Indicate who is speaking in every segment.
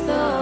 Speaker 1: the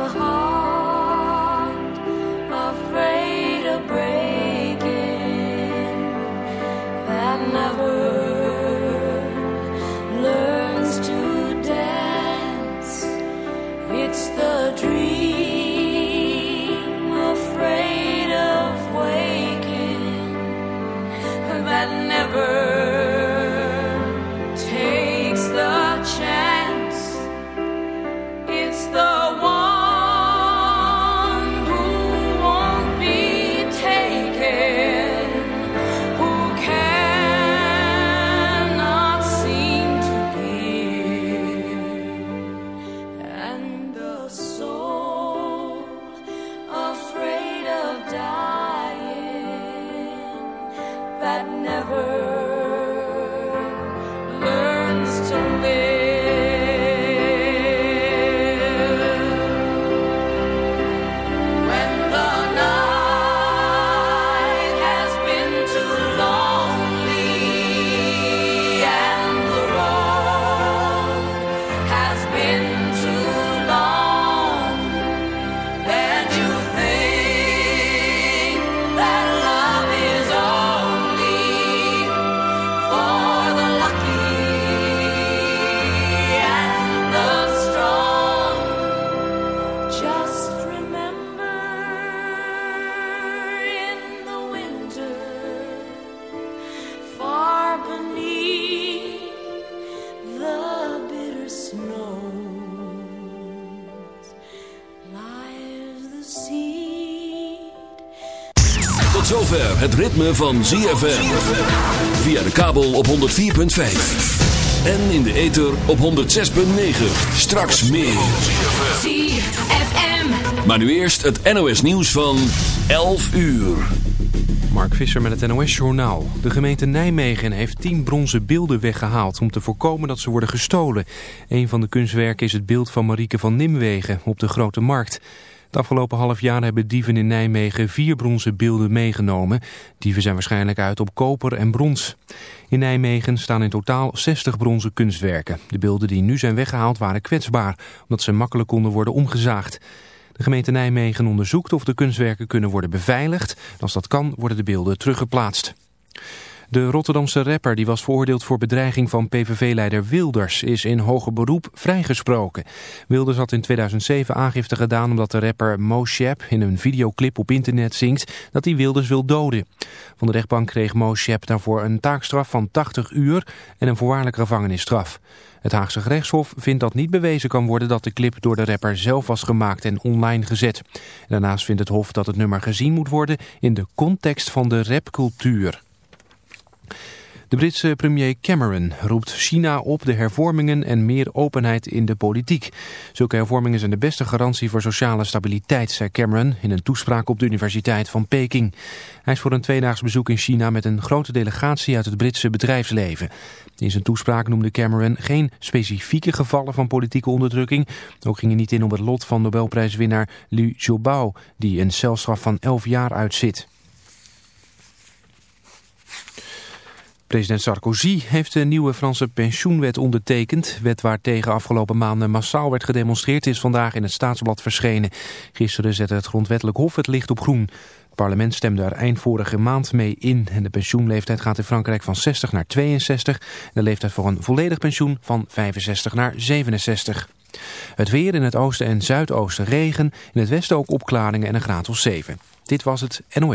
Speaker 2: Tot zover het ritme van ZFM. Via de kabel op 104.5. En in de ether op 106.9. Straks meer.
Speaker 3: ZFM.
Speaker 2: Maar nu eerst het NOS nieuws van 11 uur.
Speaker 4: Mark Visser met het NOS Journaal. De gemeente Nijmegen heeft tien bronzen beelden weggehaald om te voorkomen dat ze worden gestolen. Een van de kunstwerken is het beeld van Marieke van Nimwegen op de Grote Markt. Het afgelopen half jaar hebben dieven in Nijmegen vier bronzen beelden meegenomen. Dieven zijn waarschijnlijk uit op koper en brons. In Nijmegen staan in totaal 60 bronzen kunstwerken. De beelden die nu zijn weggehaald waren kwetsbaar, omdat ze makkelijk konden worden omgezaagd. De gemeente Nijmegen onderzoekt of de kunstwerken kunnen worden beveiligd. Als dat kan, worden de beelden teruggeplaatst. De Rotterdamse rapper die was veroordeeld voor bedreiging van PVV-leider Wilders is in hoger beroep vrijgesproken. Wilders had in 2007 aangifte gedaan omdat de rapper Mo Shep in een videoclip op internet zingt dat hij Wilders wil doden. Van de rechtbank kreeg Mo Shep daarvoor een taakstraf van 80 uur en een voorwaardelijke gevangenisstraf. Het Haagse gerechtshof vindt dat niet bewezen kan worden dat de clip door de rapper zelf was gemaakt en online gezet. Daarnaast vindt het hof dat het nummer gezien moet worden in de context van de rapcultuur. De Britse premier Cameron roept China op de hervormingen en meer openheid in de politiek. Zulke hervormingen zijn de beste garantie voor sociale stabiliteit, zei Cameron in een toespraak op de Universiteit van Peking. Hij is voor een tweedaags bezoek in China met een grote delegatie uit het Britse bedrijfsleven. In zijn toespraak noemde Cameron geen specifieke gevallen van politieke onderdrukking. Ook ging hij niet in op het lot van Nobelprijswinnaar Liu Xiaobo, die een celstraf van 11 jaar uitzit. President Sarkozy heeft de nieuwe Franse pensioenwet ondertekend. Wet waar tegen afgelopen maanden massaal werd gedemonstreerd is vandaag in het staatsblad verschenen. Gisteren zette het grondwettelijk hof het licht op groen. Het parlement stemde er eind vorige maand mee in. En de pensioenleeftijd gaat in Frankrijk van 60 naar 62. En de leeftijd voor een volledig pensioen van 65 naar 67. Het weer in het oosten en zuidoosten regen. In het westen ook opklaringen en een graad of 7. Dit was het NOS.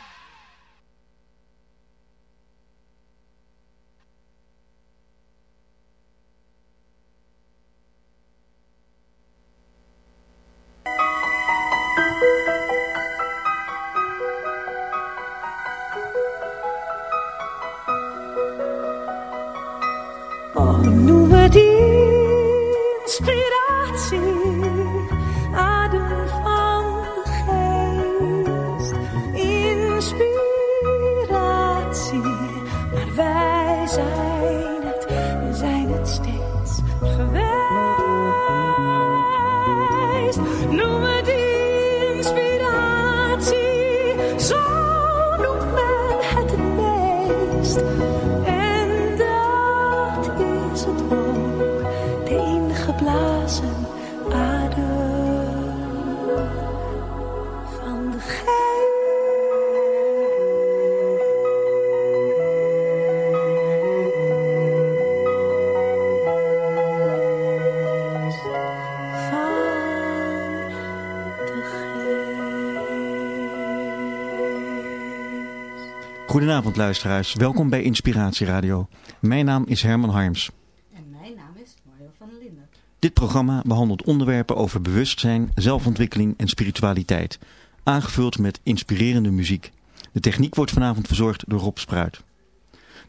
Speaker 5: Goedenavond luisteraars, welkom bij Inspiratie Radio. Mijn naam is Herman Harms.
Speaker 6: En mijn naam is Mario van der Linden.
Speaker 5: Dit programma behandelt onderwerpen over bewustzijn, zelfontwikkeling en spiritualiteit. Aangevuld met inspirerende muziek. De techniek wordt vanavond verzorgd door Rob Spruit.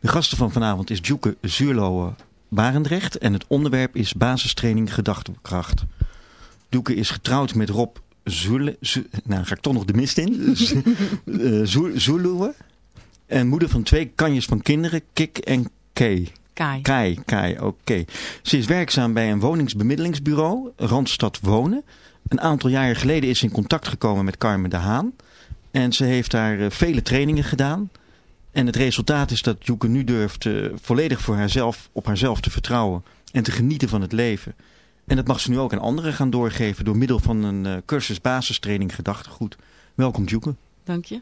Speaker 5: De gasten van vanavond is Djoeke Zuurlohe Barendrecht en het onderwerp is basistraining gedachtekracht. Doeke is getrouwd met Rob Zule, Zu- nou ga ik toch nog de mist in, eh, Zu- Zuluwe. En moeder van twee kanjes van kinderen, Kik en Kay.
Speaker 6: Kai.
Speaker 5: Kai, Kai, oké. Ze is werkzaam bij een woningsbemiddelingsbureau, Randstad Wonen. Een aantal jaren geleden is ze in contact gekomen met Carmen de Haan. En ze heeft daar eh, vele trainingen gedaan. En het resultaat is dat Joeke nu durft eh, volledig voor haarzelf, op haarzelf te vertrouwen. En te genieten van het leven. En dat mag ze nu ook aan anderen gaan doorgeven door middel van een eh, cursus basistraining gedachtegoed. Welkom Joeke.
Speaker 6: Dank je.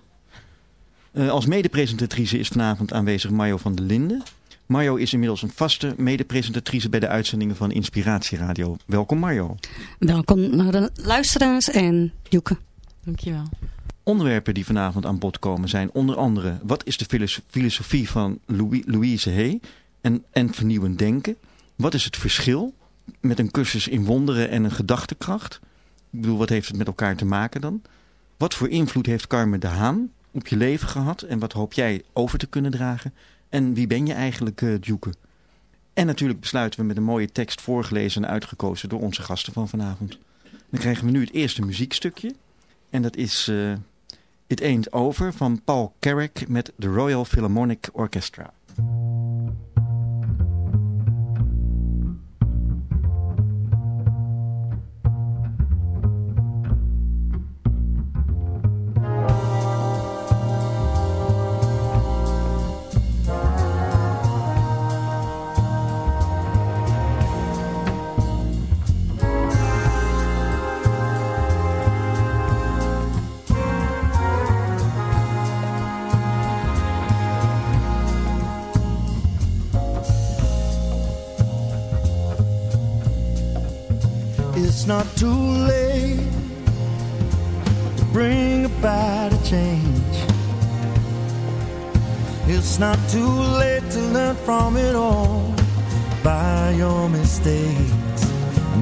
Speaker 5: Eh, als medepresentatrice is vanavond aanwezig Mario van der Linden. Mario is inmiddels een vaste medepresentatrice bij de uitzendingen van Inspiratieradio. Welkom Mario.
Speaker 7: Welkom naar de luisteraars en Joeke.
Speaker 6: Dankjewel.
Speaker 5: Onderwerpen die vanavond aan bod komen zijn onder andere... wat is de filos- filosofie van Louis, Louise Hay en, en vernieuwend denken? Wat is het verschil met een cursus in wonderen en een gedachtekracht? Ik bedoel, wat heeft het met elkaar te maken dan? Wat voor invloed heeft Carmen de Haan op je leven gehad? En wat hoop jij over te kunnen dragen? En wie ben je eigenlijk, eh Djoeke? En natuurlijk besluiten we met een mooie tekst voorgelezen en uitgekozen door onze gasten van vanavond. Dan krijgen we nu het eerste muziekstukje. En dat is eh It Ain't Over van Paul Carrack met de Royal Philharmonic Orchestra.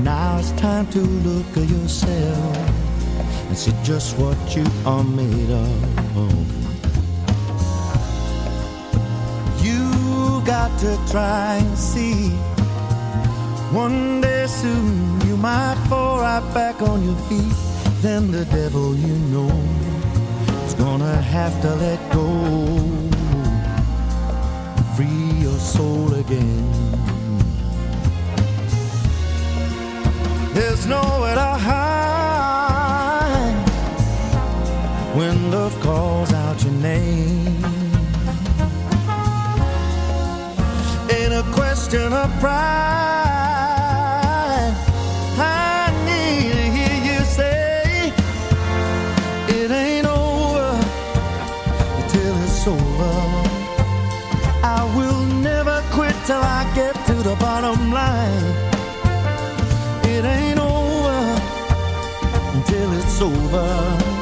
Speaker 8: Now it's time to look at yourself and see just what you are made of. You got to try and see. One day soon you might fall right back on your feet. Then the devil you know is gonna have to let go. Free your soul again. There's nowhere to hide when love calls out your name. Ain't a question of pride. It's over.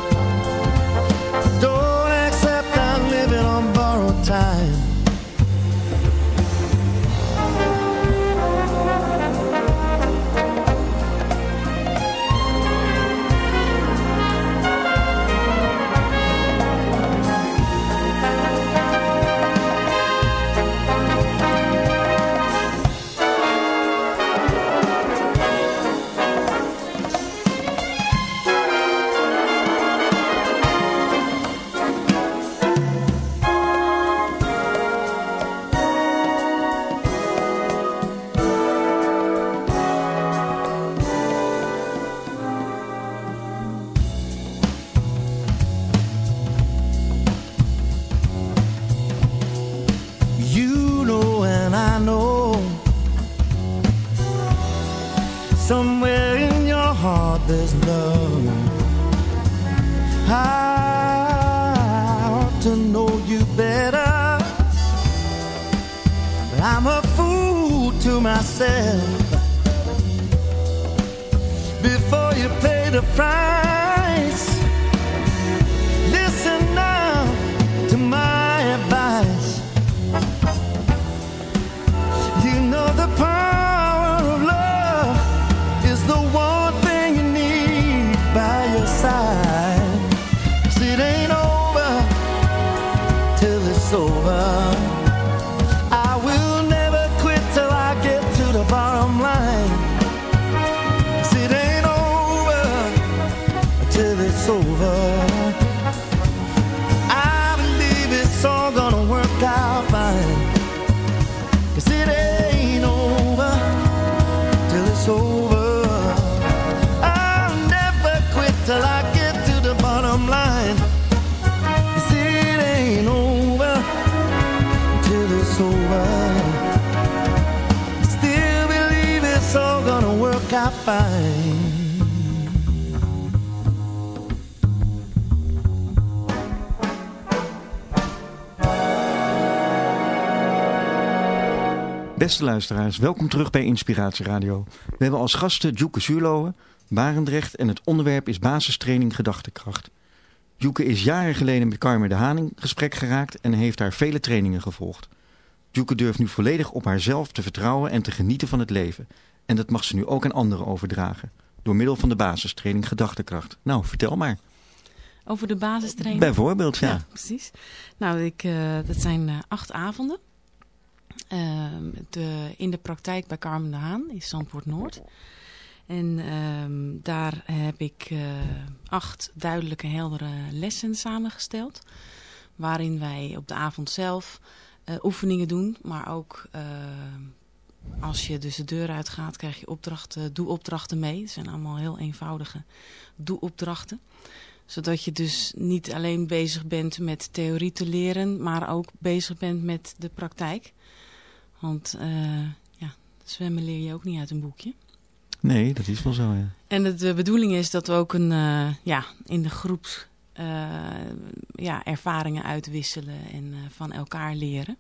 Speaker 5: Beste luisteraars, welkom terug bij Inspiratie Radio. We hebben als gasten Joeke Zuurlohe, Barendrecht en het onderwerp is basistraining gedachtekracht. Joeke is jaren geleden met Carmen de Haan in gesprek geraakt en heeft daar vele trainingen gevolgd. Joeke durft nu volledig op haarzelf te vertrouwen en te genieten van het leven. En dat mag ze nu ook aan anderen overdragen. Door middel van de basistraining gedachtekracht. Nou, vertel maar.
Speaker 6: Over de basistraining?
Speaker 5: Bijvoorbeeld, ja.
Speaker 6: precies. Nou, ik, eh, dat zijn eh, acht avonden. Ehm, de, in de praktijk bij Carmen de Haan in Zandvoort Noord. En ehm, daar heb ik eh, acht duidelijke, heldere lessen samengesteld. Waarin wij op de avond zelf oefeningen doen. Maar ook eh, als je dus de deur uitgaat, krijg je opdrachten, doe-opdrachten mee. Het zijn allemaal heel eenvoudige doe-opdrachten zodat je dus niet alleen bezig bent met theorie te leren, maar ook bezig bent met de praktijk. Want uh, ja, zwemmen leer je ook niet uit een boekje.
Speaker 5: Nee, dat is wel zo, ja.
Speaker 6: En de, de bedoeling is dat we ook een, uh, ja, in de groep uh, ja, ervaringen uitwisselen en van elkaar leren.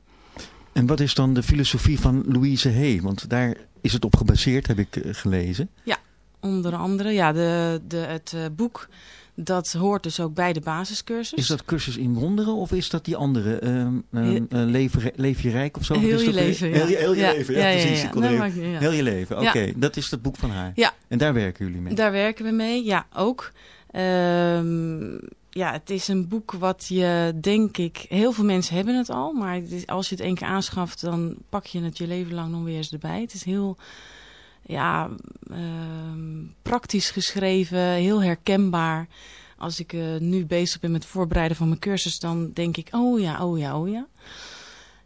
Speaker 5: En wat is dan de filosofie van Louise Hay? Want daar is het op gebaseerd, heb ik gelezen.
Speaker 6: Ja, onder andere. Ja, de, de, het boek dat hoort dus ook bij de basiscursus.
Speaker 5: Is dat cursus in wonderen of is dat die andere? Um, um, uh, leven, leef je rijk of zo?
Speaker 6: Heel je
Speaker 5: dat
Speaker 6: leven,
Speaker 5: heel,
Speaker 6: ja.
Speaker 5: heel, je
Speaker 6: ja.
Speaker 5: leven, ja, precies. Even-. Heel je leven, oké. Dat is het boek van haar.
Speaker 6: Ja.
Speaker 5: En daar werken jullie mee?
Speaker 6: Daar werken we mee, ja, ook. Ehm, ja, het is een boek wat je, denk ik, heel veel mensen hebben het al. Maar als je het één keer aanschaft, dan pak je het je leven lang nog weer eens erbij. Het is heel ja, ehm, praktisch geschreven, heel herkenbaar. Als ik uh, nu bezig ben met het voorbereiden van mijn cursus, dan denk ik, oh ja, oh ja, oh ja.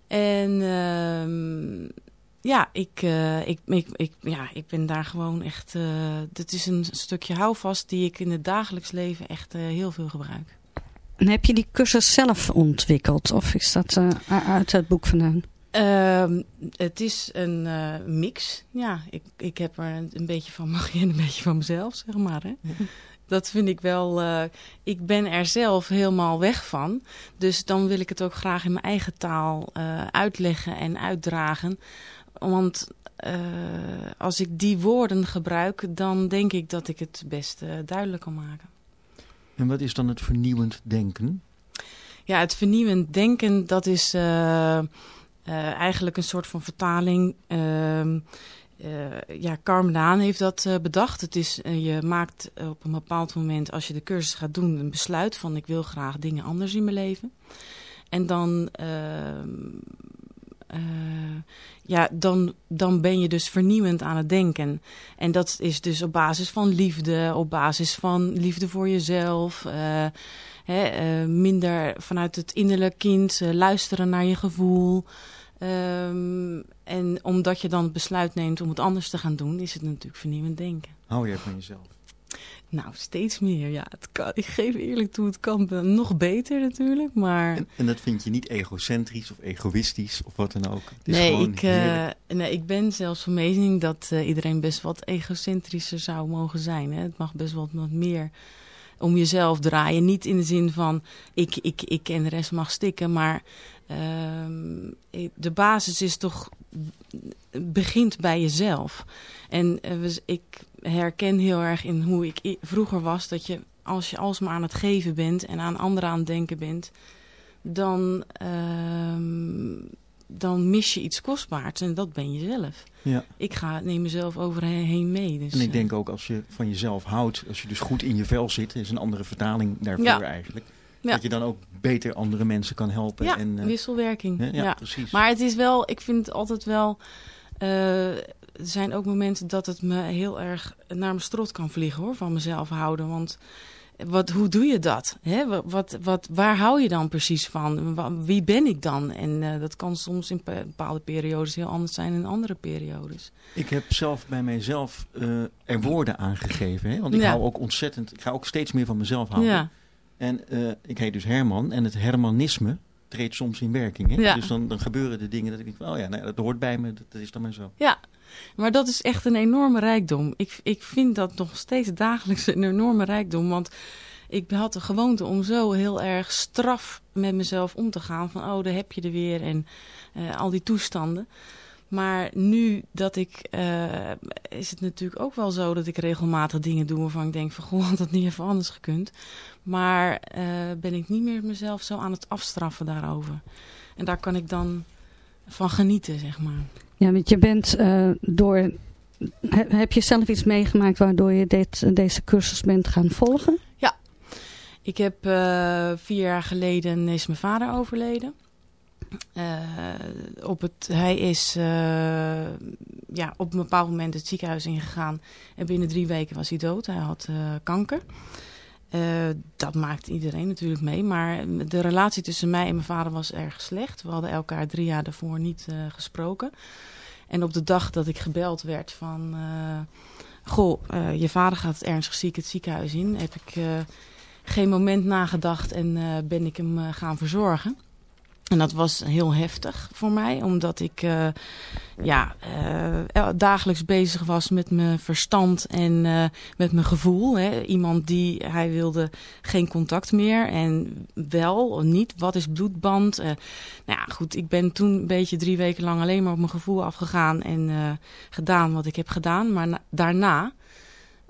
Speaker 6: En ehm, ja, ik, uh, ik, ik, ik, ja, ik ben daar gewoon echt... Uh, dit is een stukje houvast die ik in het dagelijks leven echt uh, heel veel gebruik.
Speaker 7: En heb je die cursus zelf ontwikkeld? Of is dat uit het boek vandaan?
Speaker 6: Uh, het is een mix. Ja, ik, ik heb er een, een beetje van magie en een beetje van mezelf, zeg maar. Hè? Ja. Dat vind ik wel... Uh, ik ben er zelf helemaal weg van. Dus dan wil ik het ook graag in mijn eigen taal uh, uitleggen en uitdragen. Want uh, als ik die woorden gebruik, dan denk ik dat ik het best duidelijk kan maken.
Speaker 5: En wat is dan het vernieuwend denken?
Speaker 6: Ja, het vernieuwend denken, dat is uh, uh, eigenlijk een soort van vertaling. Uh, ja, Carmen Daan heeft dat bedacht. Het is, je maakt op een bepaald moment, als je de cursus gaat doen, een besluit van ik wil graag dingen anders in mijn leven. En dan uh, ja, dan, dan ben je dus vernieuwend aan het denken. En dat is dus op basis van liefde, op basis van liefde voor jezelf. Uh, hè, uh, minder vanuit het innerlijk kind, luisteren naar je gevoel. Um, en omdat je dan het besluit neemt om het anders te gaan doen, is het natuurlijk vernieuwend denken.
Speaker 5: Hou je van jezelf?
Speaker 6: Nou, steeds meer. Ja, het kan, ik geef eerlijk toe, het kan nog beter natuurlijk, maar...
Speaker 5: En, en dat vind je niet egocentrisch of egoïstisch of wat dan ook?
Speaker 6: Nee ik, eh, nee, ik ben zelfs van mening dat eh, iedereen best wat egocentrischer zou mogen zijn. Hè? Het mag best wel wat meer om jezelf draaien. Niet in de zin van ik, ik, ik en de rest mag stikken, maar ehm, de basis is toch begint bij jezelf. En eh, ik herken heel erg in hoe ik vroeger was dat je als je alsmaar aan het geven bent en aan anderen aan het denken bent, dan, ehm, dan mis je iets kostbaars en dat ben je zelf.
Speaker 5: Ja.
Speaker 6: Ik ga, neem mezelf overheen mee. Dus,
Speaker 5: En ik
Speaker 6: eh,
Speaker 5: denk ook als je van jezelf houdt, als je dus goed in je vel zit, is een andere vertaling daarvoor
Speaker 6: Ja.
Speaker 5: eigenlijk.
Speaker 6: Ja.
Speaker 5: Dat je dan ook beter andere mensen kan helpen.
Speaker 6: ja,
Speaker 5: en, eh,
Speaker 6: wisselwerking.
Speaker 5: hè,
Speaker 6: Ja,
Speaker 5: ja, precies.
Speaker 6: Maar het is wel, ik vind het altijd wel. eh, er zijn ook momenten dat het me heel erg naar mijn strot kan vliegen hoor, van mezelf houden. Want wat, hoe doe je dat? Hè? Wat, wat, waar hou je dan precies van? Wie ben ik dan? En eh, dat kan soms in bepaalde periodes heel anders zijn dan in andere periodes.
Speaker 5: Ik heb zelf bij mijzelf eh, er woorden aangegeven. Hè? Want ik
Speaker 6: Ja.
Speaker 5: hou ook ontzettend, ik ga ook steeds meer van mezelf houden.
Speaker 6: Ja,
Speaker 5: En eh, ik heet dus Herman en het Hermanisme treedt soms in werking. Hè?
Speaker 6: Ja.
Speaker 5: Dus dan, dan gebeuren de dingen dat ik denk, van, oh ja, nou, dat hoort bij me, dat, dat is dan maar zo.
Speaker 6: ja. Maar dat is echt een enorme rijkdom. Ik, ik vind dat nog steeds dagelijks een enorme rijkdom. Want ik had de gewoonte om zo heel erg straf met mezelf om te gaan. Van, oh, daar heb je er weer. En eh, al die toestanden. Maar nu dat ik, eh, is het natuurlijk ook wel zo dat ik regelmatig dingen doe waarvan ik denk van, goh, had dat niet even anders gekund. Maar eh, ben ik niet meer mezelf zo aan het afstraffen daarover. En daar kan ik dan van genieten, zeg maar.
Speaker 7: Ja, want je bent eh, door... he- heb je zelf iets meegemaakt waardoor je dit, deze cursus bent gaan volgen?
Speaker 6: Ik heb vier jaar geleden is mijn vader overleden. Eh, op het, hij is eh, ja, op een bepaald moment het ziekenhuis ingegaan. En binnen drie weken was hij dood. Hij had eh, kanker. Dat maakt iedereen natuurlijk mee. Maar de relatie tussen mij en mijn vader was erg slecht. We hadden elkaar drie jaar daarvoor niet gesproken. En op de dag dat ik gebeld werd van... goh, je vader gaat ernstig ziek het ziekenhuis in. Heb ik... geen moment nagedacht en ben ik hem gaan verzorgen. En dat was heel heftig voor mij, omdat ik eh, ja, eh, dagelijks bezig was met mijn verstand en eh, met mijn gevoel. Hè. Iemand die, hij wilde geen contact meer en wel of niet, wat is bloedband? Nou ja, goed, ik ben toen een beetje drie weken lang alleen maar op mijn gevoel afgegaan en gedaan wat ik heb gedaan. Maar na- daarna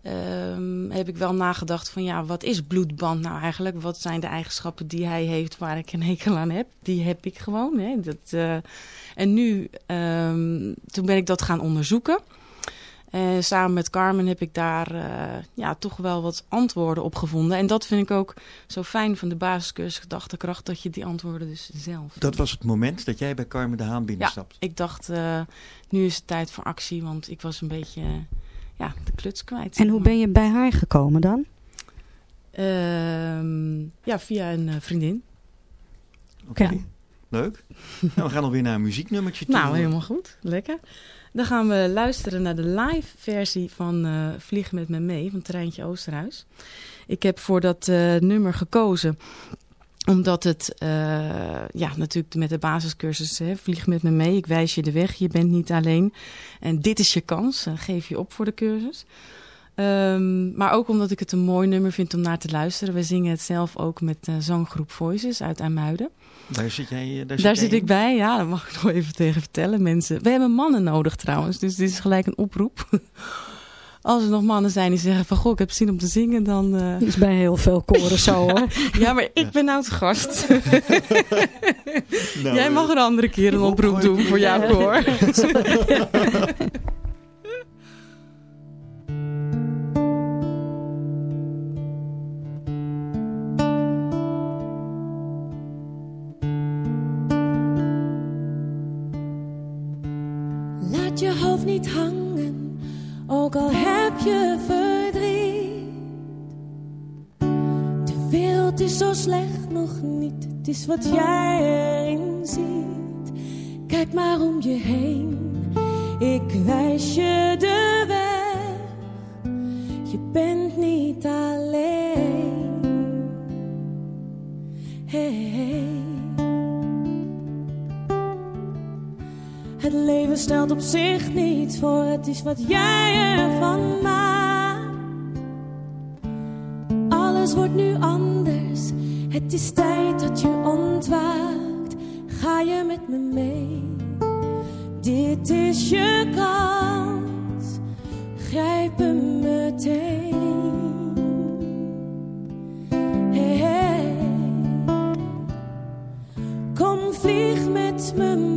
Speaker 6: ehm, heb ik wel nagedacht van ja, wat is bloedband nou eigenlijk? Wat zijn de eigenschappen die hij heeft waar ik een hekel aan heb? Die heb ik gewoon. Hè? Dat, eh, en nu, ehm, toen ben ik dat gaan onderzoeken. Eh, samen met Carmen heb ik daar eh, ja, toch wel wat antwoorden op gevonden. En dat vind ik ook zo fijn van de basiscursus gedachtekracht, dat je die antwoorden dus zelf.
Speaker 5: Dat was het moment dat jij bij Carmen de Haan binnenstapt.
Speaker 6: Ik dacht, nu is het tijd voor actie, want ik was een beetje ja, de kluts kwijt.
Speaker 7: En hoe ben je bij haar gekomen dan?
Speaker 6: Ehm, ja, via een eh, vriendin.
Speaker 5: Oké,
Speaker 7: Ja.
Speaker 5: leuk. nou, we gaan alweer naar een muzieknummertje toe.
Speaker 6: Nou, helemaal goed. Lekker. Dan gaan we luisteren naar de live versie van eh Vlieg met me mee van Treintje Oosterhuis. Ik heb voor dat eh, nummer gekozen omdat het, eh, ja, natuurlijk met de basiscursus, hè, vlieg met me mee, ik wijs je de weg, je bent niet alleen. En dit is je kans, eh, geef je op voor de cursus. Ehm, maar ook omdat ik het een mooi nummer vind om naar te luisteren. We zingen het zelf ook met de zanggroep Voices uit IJmuiden.
Speaker 5: Daar zit jij, daar jij
Speaker 6: zit ik bij, ja, dat mag ik nog even tegen vertellen. Mensen, we hebben mannen nodig trouwens, dus dit is gelijk een oproep. Als er nog mannen zijn die zeggen van, goh, ik heb zin om te zingen, dan... eh,
Speaker 7: Dat is bij heel veel koren zo hoor.
Speaker 6: Ja, maar ik ben nou te gast.
Speaker 5: Nou,
Speaker 6: Jij mag een andere keer een oproep doen voor
Speaker 5: in.
Speaker 6: jou hoor.
Speaker 9: Laat je hoofd niet hangen, het is zo slecht nog niet. Het is wat jij erin ziet. Kijk maar om je heen. Ik wijs je de weg. Je bent niet alleen. Hey. Het leven stelt op zich niet voor. Het is wat jij ervan maakt. Alles wordt nu anders het is tijd dat je ontwaakt. Ga je met me mee? Dit is je kans, grijp hem meteen. Hey. Kom, vlieg met me mee,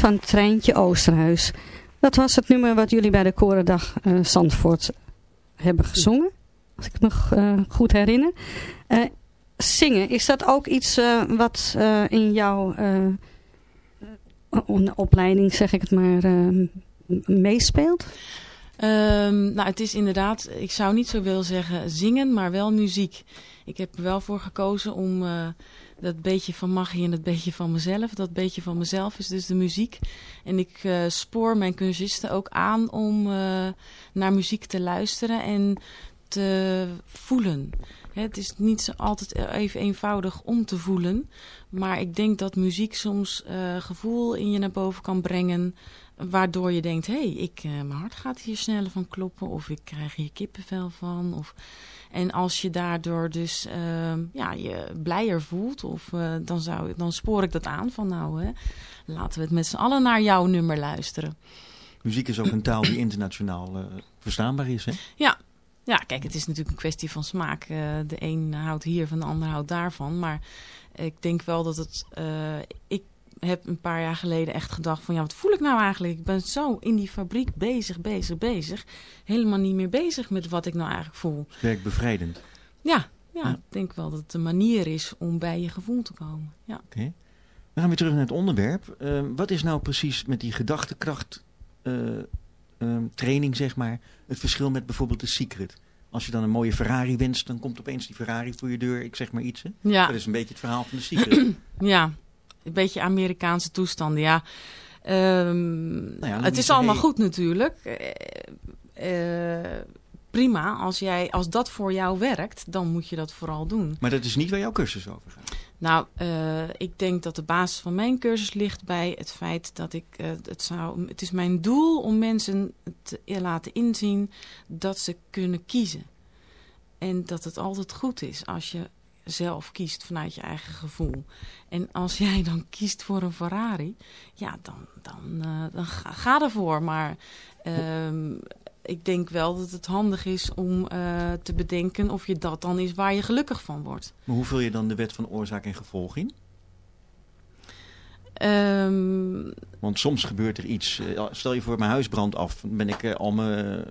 Speaker 7: van Treintje Oosterhuis. Dat was het nummer wat jullie bij de Korendag eh Zandvoort hebben gezongen. Als ik me eh, goed herinner. Eh, zingen, is dat ook iets wat in jouw opleiding, zeg ik het maar, meespeelt?
Speaker 6: Ehm, nou, het is inderdaad, ik zou niet zo willen zeggen zingen, maar wel muziek. Ik heb er wel voor gekozen om dat beetje van magie en dat beetje van mezelf. Dat beetje van mezelf is dus de muziek. En ik eh, spoor mijn cursisten ook aan om eh, naar muziek te luisteren en te voelen. Het is niet altijd even eenvoudig om te voelen. Maar ik denk dat muziek soms eh, gevoel in je naar boven kan brengen. Waardoor je denkt, hé, hey, ik, mijn hart gaat hier sneller van kloppen. Of ik krijg hier kippenvel van. Of... En als je daardoor dus eh, ja, je blijer voelt, of, eh, dan, zou, dan spoor ik dat aan van nou, hè, laten we het met z'n allen naar jouw nummer luisteren.
Speaker 5: Muziek is ook een taal die internationaal eh, verstaanbaar is, hè?
Speaker 6: Ja. ja, kijk, het is natuurlijk een kwestie van smaak. Eh, de een houdt hier van de ander houdt daarvan. Maar ik denk wel dat het... ik heb een paar jaar geleden echt gedacht van... ja, wat voel ik nou eigenlijk? Ik ben zo in die fabriek bezig, bezig, bezig. Helemaal niet meer bezig met wat ik nou eigenlijk voel.
Speaker 5: Werkt bevrijdend.
Speaker 6: Ja, ja, ik denk wel dat het een manier is om bij je gevoel te komen. Ja.
Speaker 5: Oké. We gaan weer terug naar het onderwerp. Eh, wat is nou precies met die gedachtekracht eh, ehm, training, zeg maar, het verschil met bijvoorbeeld de Secret? Als je dan een mooie Ferrari wenst, dan komt opeens die Ferrari voor je deur. Ik zeg maar iets, hè?
Speaker 6: Ja.
Speaker 5: Dat is een beetje het verhaal van de Secret.
Speaker 6: Ja, een beetje Amerikaanse toestanden, ja. Ehm,
Speaker 5: Nou ja,
Speaker 6: het is allemaal goed natuurlijk. Eh, eh, prima. Als, jij, als dat voor jou werkt, dan moet je dat vooral doen.
Speaker 5: Maar dat is niet waar jouw cursus over gaat.
Speaker 6: Nou, eh, ik denk dat de basis van mijn cursus ligt bij het feit dat ik het zou. Het is mijn doel om mensen te laten inzien dat ze kunnen kiezen. En dat het altijd goed is als je zelf kiest vanuit je eigen gevoel. En als jij dan kiest voor een Ferrari, ja, dan, dan, eh, dan ga, ga ervoor. Maar ehm, ik denk wel dat het handig is om eh, te bedenken of je dat dan is waar je gelukkig van wordt.
Speaker 5: Maar hoe vul je dan de wet van oorzaak en gevolg in?
Speaker 6: Ehm,
Speaker 5: Want soms gebeurt er iets. eh, Stel je voor, mijn huis brandt af. Dan ben ik al mijn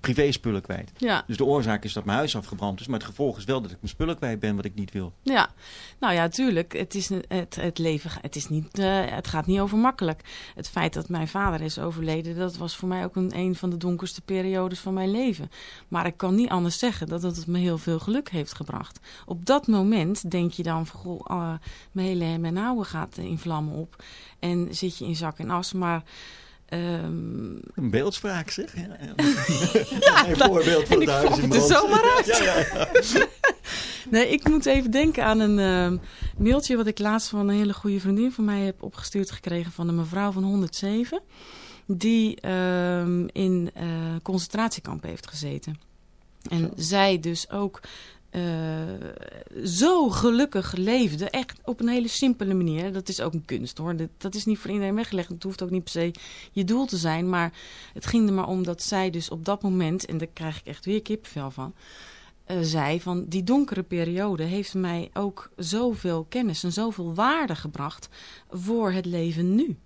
Speaker 5: privé-spullen kwijt.
Speaker 6: ja,
Speaker 5: Dus de oorzaak is dat mijn huis afgebrand is. Maar het gevolg is wel dat ik mijn spullen kwijt ben wat ik niet wil.
Speaker 6: ja, nou ja, tuurlijk. Het, is, het, het leven het, is niet, eh, het gaat niet over makkelijk. Het feit dat mijn vader is overleden, dat was voor mij ook een, een van de donkerste periodes van mijn leven. Maar ik kan niet anders zeggen dat het me heel veel geluk heeft gebracht. Op dat moment denk je dan van, goh, ah, mijn hele en houden gaat in vlammen op. En zit je in zak en as, maar... ehm,
Speaker 5: Een beeldspraak zeg. Ja, ja.
Speaker 6: Ja,
Speaker 5: een
Speaker 6: nou,
Speaker 5: voorbeeld van
Speaker 6: en
Speaker 5: het
Speaker 6: ik het er zomaar uit.
Speaker 5: Ja, ja, ja.
Speaker 6: Nee, ik moet even denken aan een ehm, mailtje wat ik laatst van een hele goede vriendin van mij heb opgestuurd gekregen van een mevrouw van 107. Die ehm, in eh concentratiekamp heeft gezeten. En zij dus ook eh, zo gelukkig leefde. Echt op een hele simpele manier. Dat is ook een kunst hoor. Dat, dat is niet voor iedereen weggelegd. Het hoeft ook niet per se je doel te zijn. Maar het ging er maar om dat zij dus op dat moment, en daar krijg ik echt weer kippenvel van eh, zei van die donkere periode heeft mij ook zoveel kennis en zoveel waarde gebracht voor het leven nu.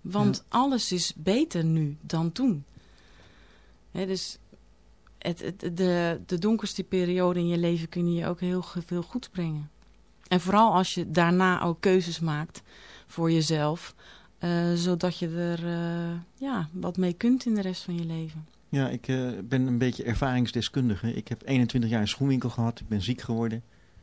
Speaker 6: Want alles is beter nu dan toen. Hè, dus het, het, de, de donkerste periode in je leven kun je ook heel veel goed brengen. En vooral als je daarna ook keuzes maakt voor jezelf, eh, zodat je er eh, ja, wat mee kunt in de rest van je leven.
Speaker 5: Ja, ik eh, ben een beetje ervaringsdeskundige. Ik heb 21 jaar een schoenwinkel gehad. Ik ben ziek geworden.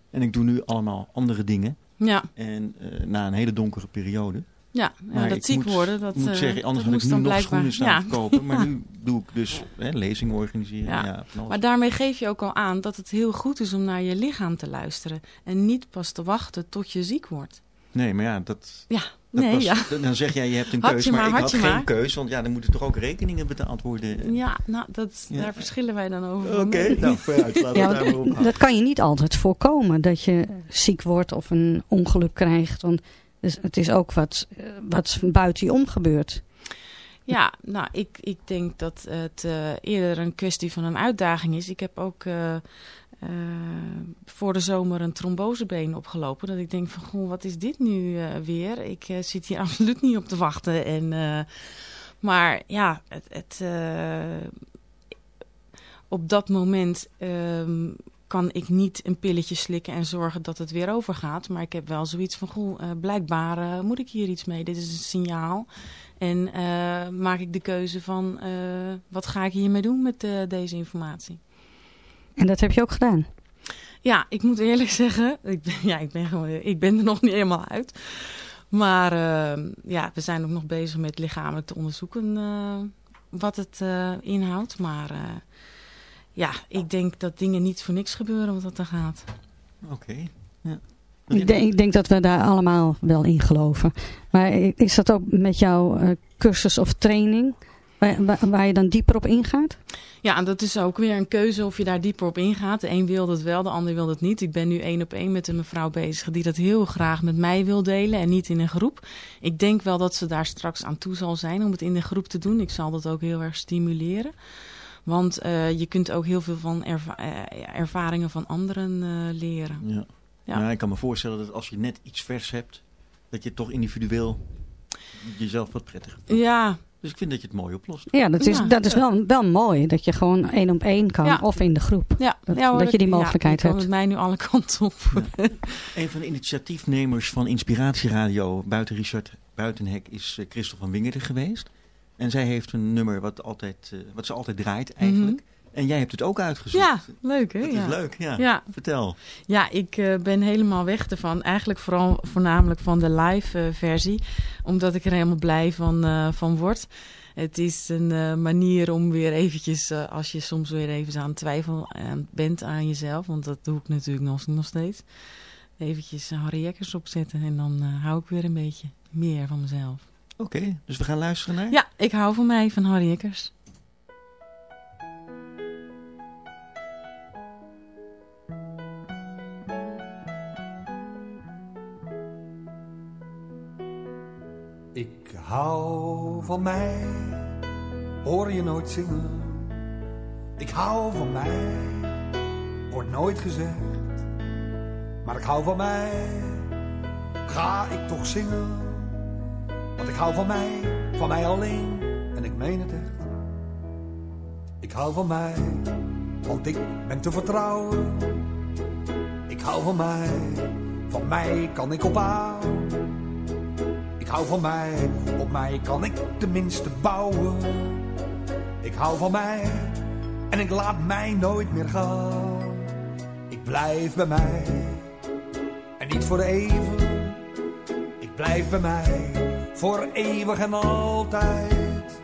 Speaker 5: En ik doe nu allemaal andere dingen.
Speaker 6: Ja,
Speaker 5: En na een hele donkere periode.
Speaker 6: Ja, ja
Speaker 5: Maar
Speaker 6: dat ziek
Speaker 5: moet-
Speaker 6: worden, dat,
Speaker 5: Ik moet
Speaker 6: eh,
Speaker 5: zeggen, anders
Speaker 6: dat
Speaker 5: had ik nu
Speaker 6: dan
Speaker 5: nog
Speaker 6: blijkbaar...
Speaker 5: schoenen staan
Speaker 6: ja.
Speaker 5: verkopen. Maar nu doe ik dus hè, lezingen organiseren.
Speaker 6: Ja. Maar daarmee geef je ook al aan dat het heel goed is om naar je lichaam te luisteren. En niet pas te wachten tot je ziek wordt.
Speaker 5: Nee, maar ja, dat,
Speaker 6: Ja,
Speaker 5: dat
Speaker 6: nee,
Speaker 5: was-
Speaker 6: ja.
Speaker 5: dan zeg jij je hebt een
Speaker 6: Had
Speaker 5: keus.
Speaker 6: je
Speaker 5: Maar,
Speaker 6: maar,
Speaker 5: ik
Speaker 6: had
Speaker 5: geen
Speaker 6: maar.
Speaker 5: keus. Want ja, dan moeten toch ook rekeningen betaald worden.
Speaker 6: Ja, nou, dat,
Speaker 5: Ja.
Speaker 6: daar verschillen wij dan over.
Speaker 5: Oké, nou vooruit. Laten we
Speaker 7: Ja,
Speaker 5: daar houden.
Speaker 7: dat kan je niet altijd voorkomen, dat je ziek wordt of een ongeluk krijgt. Want dus het is ook wat, eh, wat buiten je om gebeurt.
Speaker 6: Ja, nou, ik, ik denk dat het eh, eerder een kwestie van een uitdaging is. Ik heb ook eh, voor de zomer een trombosebeen opgelopen. Dat ik denk van, goh, wat is dit nu weer? Ik zit hier absoluut niet op te wachten. En, maar ja, het, het, op dat moment ehm, kan ik niet een pilletje slikken en zorgen dat het weer overgaat. Maar ik heb wel zoiets van, goh, eh, blijkbaar eh, moet ik hier iets mee. Dit is een signaal. En eh, maak ik de keuze van, wat ga ik hiermee doen met deze informatie?
Speaker 7: En dat heb je ook gedaan.
Speaker 6: Ja, ik moet eerlijk zeggen, ik ben, ja, ik ben, gewoon, ik ben er nog niet helemaal uit. Maar eh, ja, we zijn ook nog bezig met lichamelijk te onderzoeken wat het inhoudt. Maar ja, ik denk dat dingen niet voor niks gebeuren wat dat er gaat.
Speaker 5: Oké. Ja.
Speaker 7: Ik denk, ik denk dat we daar allemaal wel in geloven. Maar is dat ook met jouw eh, cursus of training, waar, waar, waar je dan dieper op ingaat?
Speaker 6: Ja, dat is ook weer een keuze of je daar dieper op ingaat. De een wil het wel, de ander wil het niet. Ik ben nu één op één met een mevrouw bezig die dat heel graag met mij wil delen en niet in een groep. Ik denk wel dat ze daar straks aan toe zal zijn om het in de groep te doen. Ik zal dat ook heel erg stimuleren. Want eh, je kunt ook heel veel van erva- eh, ervaringen van anderen eh, leren.
Speaker 5: Ja.
Speaker 6: Ja.
Speaker 5: Ja. ik kan me voorstellen dat als je net iets vers hebt, dat je toch individueel jezelf wat prettiger vindt.
Speaker 6: Ja,
Speaker 5: Dus ik vind dat je het mooi oplost.
Speaker 7: Ja, dat is,
Speaker 6: Ja.
Speaker 7: dat is wel, wel mooi. Dat je gewoon één op één kan.
Speaker 6: Ja.
Speaker 7: Of in de groep.
Speaker 6: ja,
Speaker 7: Dat-
Speaker 6: ja hoor,
Speaker 7: dat je die mogelijkheid hebt.
Speaker 6: met mij nu alle kanten op.
Speaker 5: Een van de initiatiefnemers van Inspiratieradio buiten Richard Buitenhek is Christel van Wingerden geweest. En zij heeft een nummer wat, altijd, eh, wat ze altijd draait eigenlijk. En jij hebt het ook uitgezocht.
Speaker 6: ja, leuk hè?
Speaker 5: Dat
Speaker 6: ja.
Speaker 5: is leuk, ja.
Speaker 6: Ja,
Speaker 5: Vertel.
Speaker 6: Ja, ik eh, ben helemaal weg ervan. Eigenlijk vooral voornamelijk van de live eh, versie. Omdat ik er helemaal blij van, van word. het is een manier om weer eventjes, als je soms weer even aan twijfel aan bent aan jezelf, want dat doe ik natuurlijk nog, nog steeds, eventjes Harry Jekkers opzetten en dan hou ik weer een beetje meer van mezelf.
Speaker 5: Oké, dus we gaan luisteren naar?
Speaker 6: Ja, ik hou van mij, van Harry Jekkers.
Speaker 10: Ik hou van mij, hoor je nooit zingen. Ik hou van mij, wordt nooit gezegd. Maar ik hou van mij, ga ik toch zingen. Want ik hou van mij, van mij alleen, en ik meen het echt. Ik hou van mij, want ik ben te vertrouwen. Ik hou van mij, van mij kan ik op aan. Ik hou van mij, op mij kan ik tenminste bouwen. Ik hou van mij en ik laat mij nooit meer gaan. Ik blijf bij mij en niet voor even. Ik blijf bij mij voor eeuwig en altijd.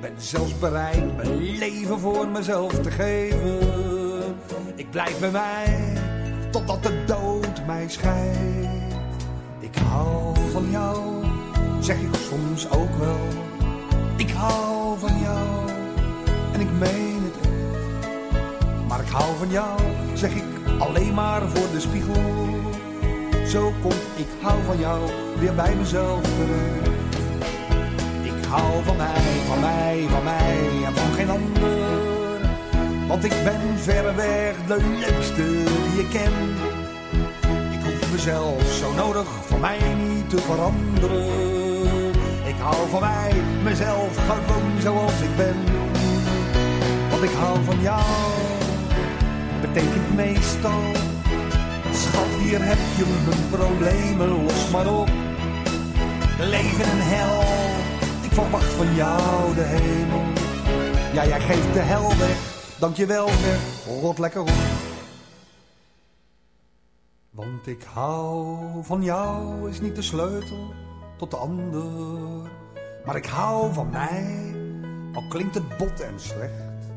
Speaker 10: Ben zelfs bereid mijn leven voor mezelf te geven. Ik blijf bij mij totdat de dood mij scheidt. Ik hou van jou zeg ik soms ook wel. Ik hou van jou en ik meen het echt. Maar ik hou van jou, zeg ik alleen maar voor de spiegel. Zo komt ik hou van jou weer bij mezelf terecht. Ik hou van mij, van mij, van mij en van geen ander. Want ik ben verreweg de leukste die ik ken. Ik hoef mezelf zo nodig voor mij niet te veranderen. Ik hou van mij, mezelf, gewoon zoals ik ben. Want ik hou van jou, betekent meestal. Hier heb je mijn problemen, los maar op. Leven en hel, ik verwacht van jou de hemel. Ja, jij geeft de hel weg, dankjewel zeg, rot lekker op. Want ik hou van jou is niet de sleutel tot de ander. Maar ik hou van mij, al klinkt het bot en slecht.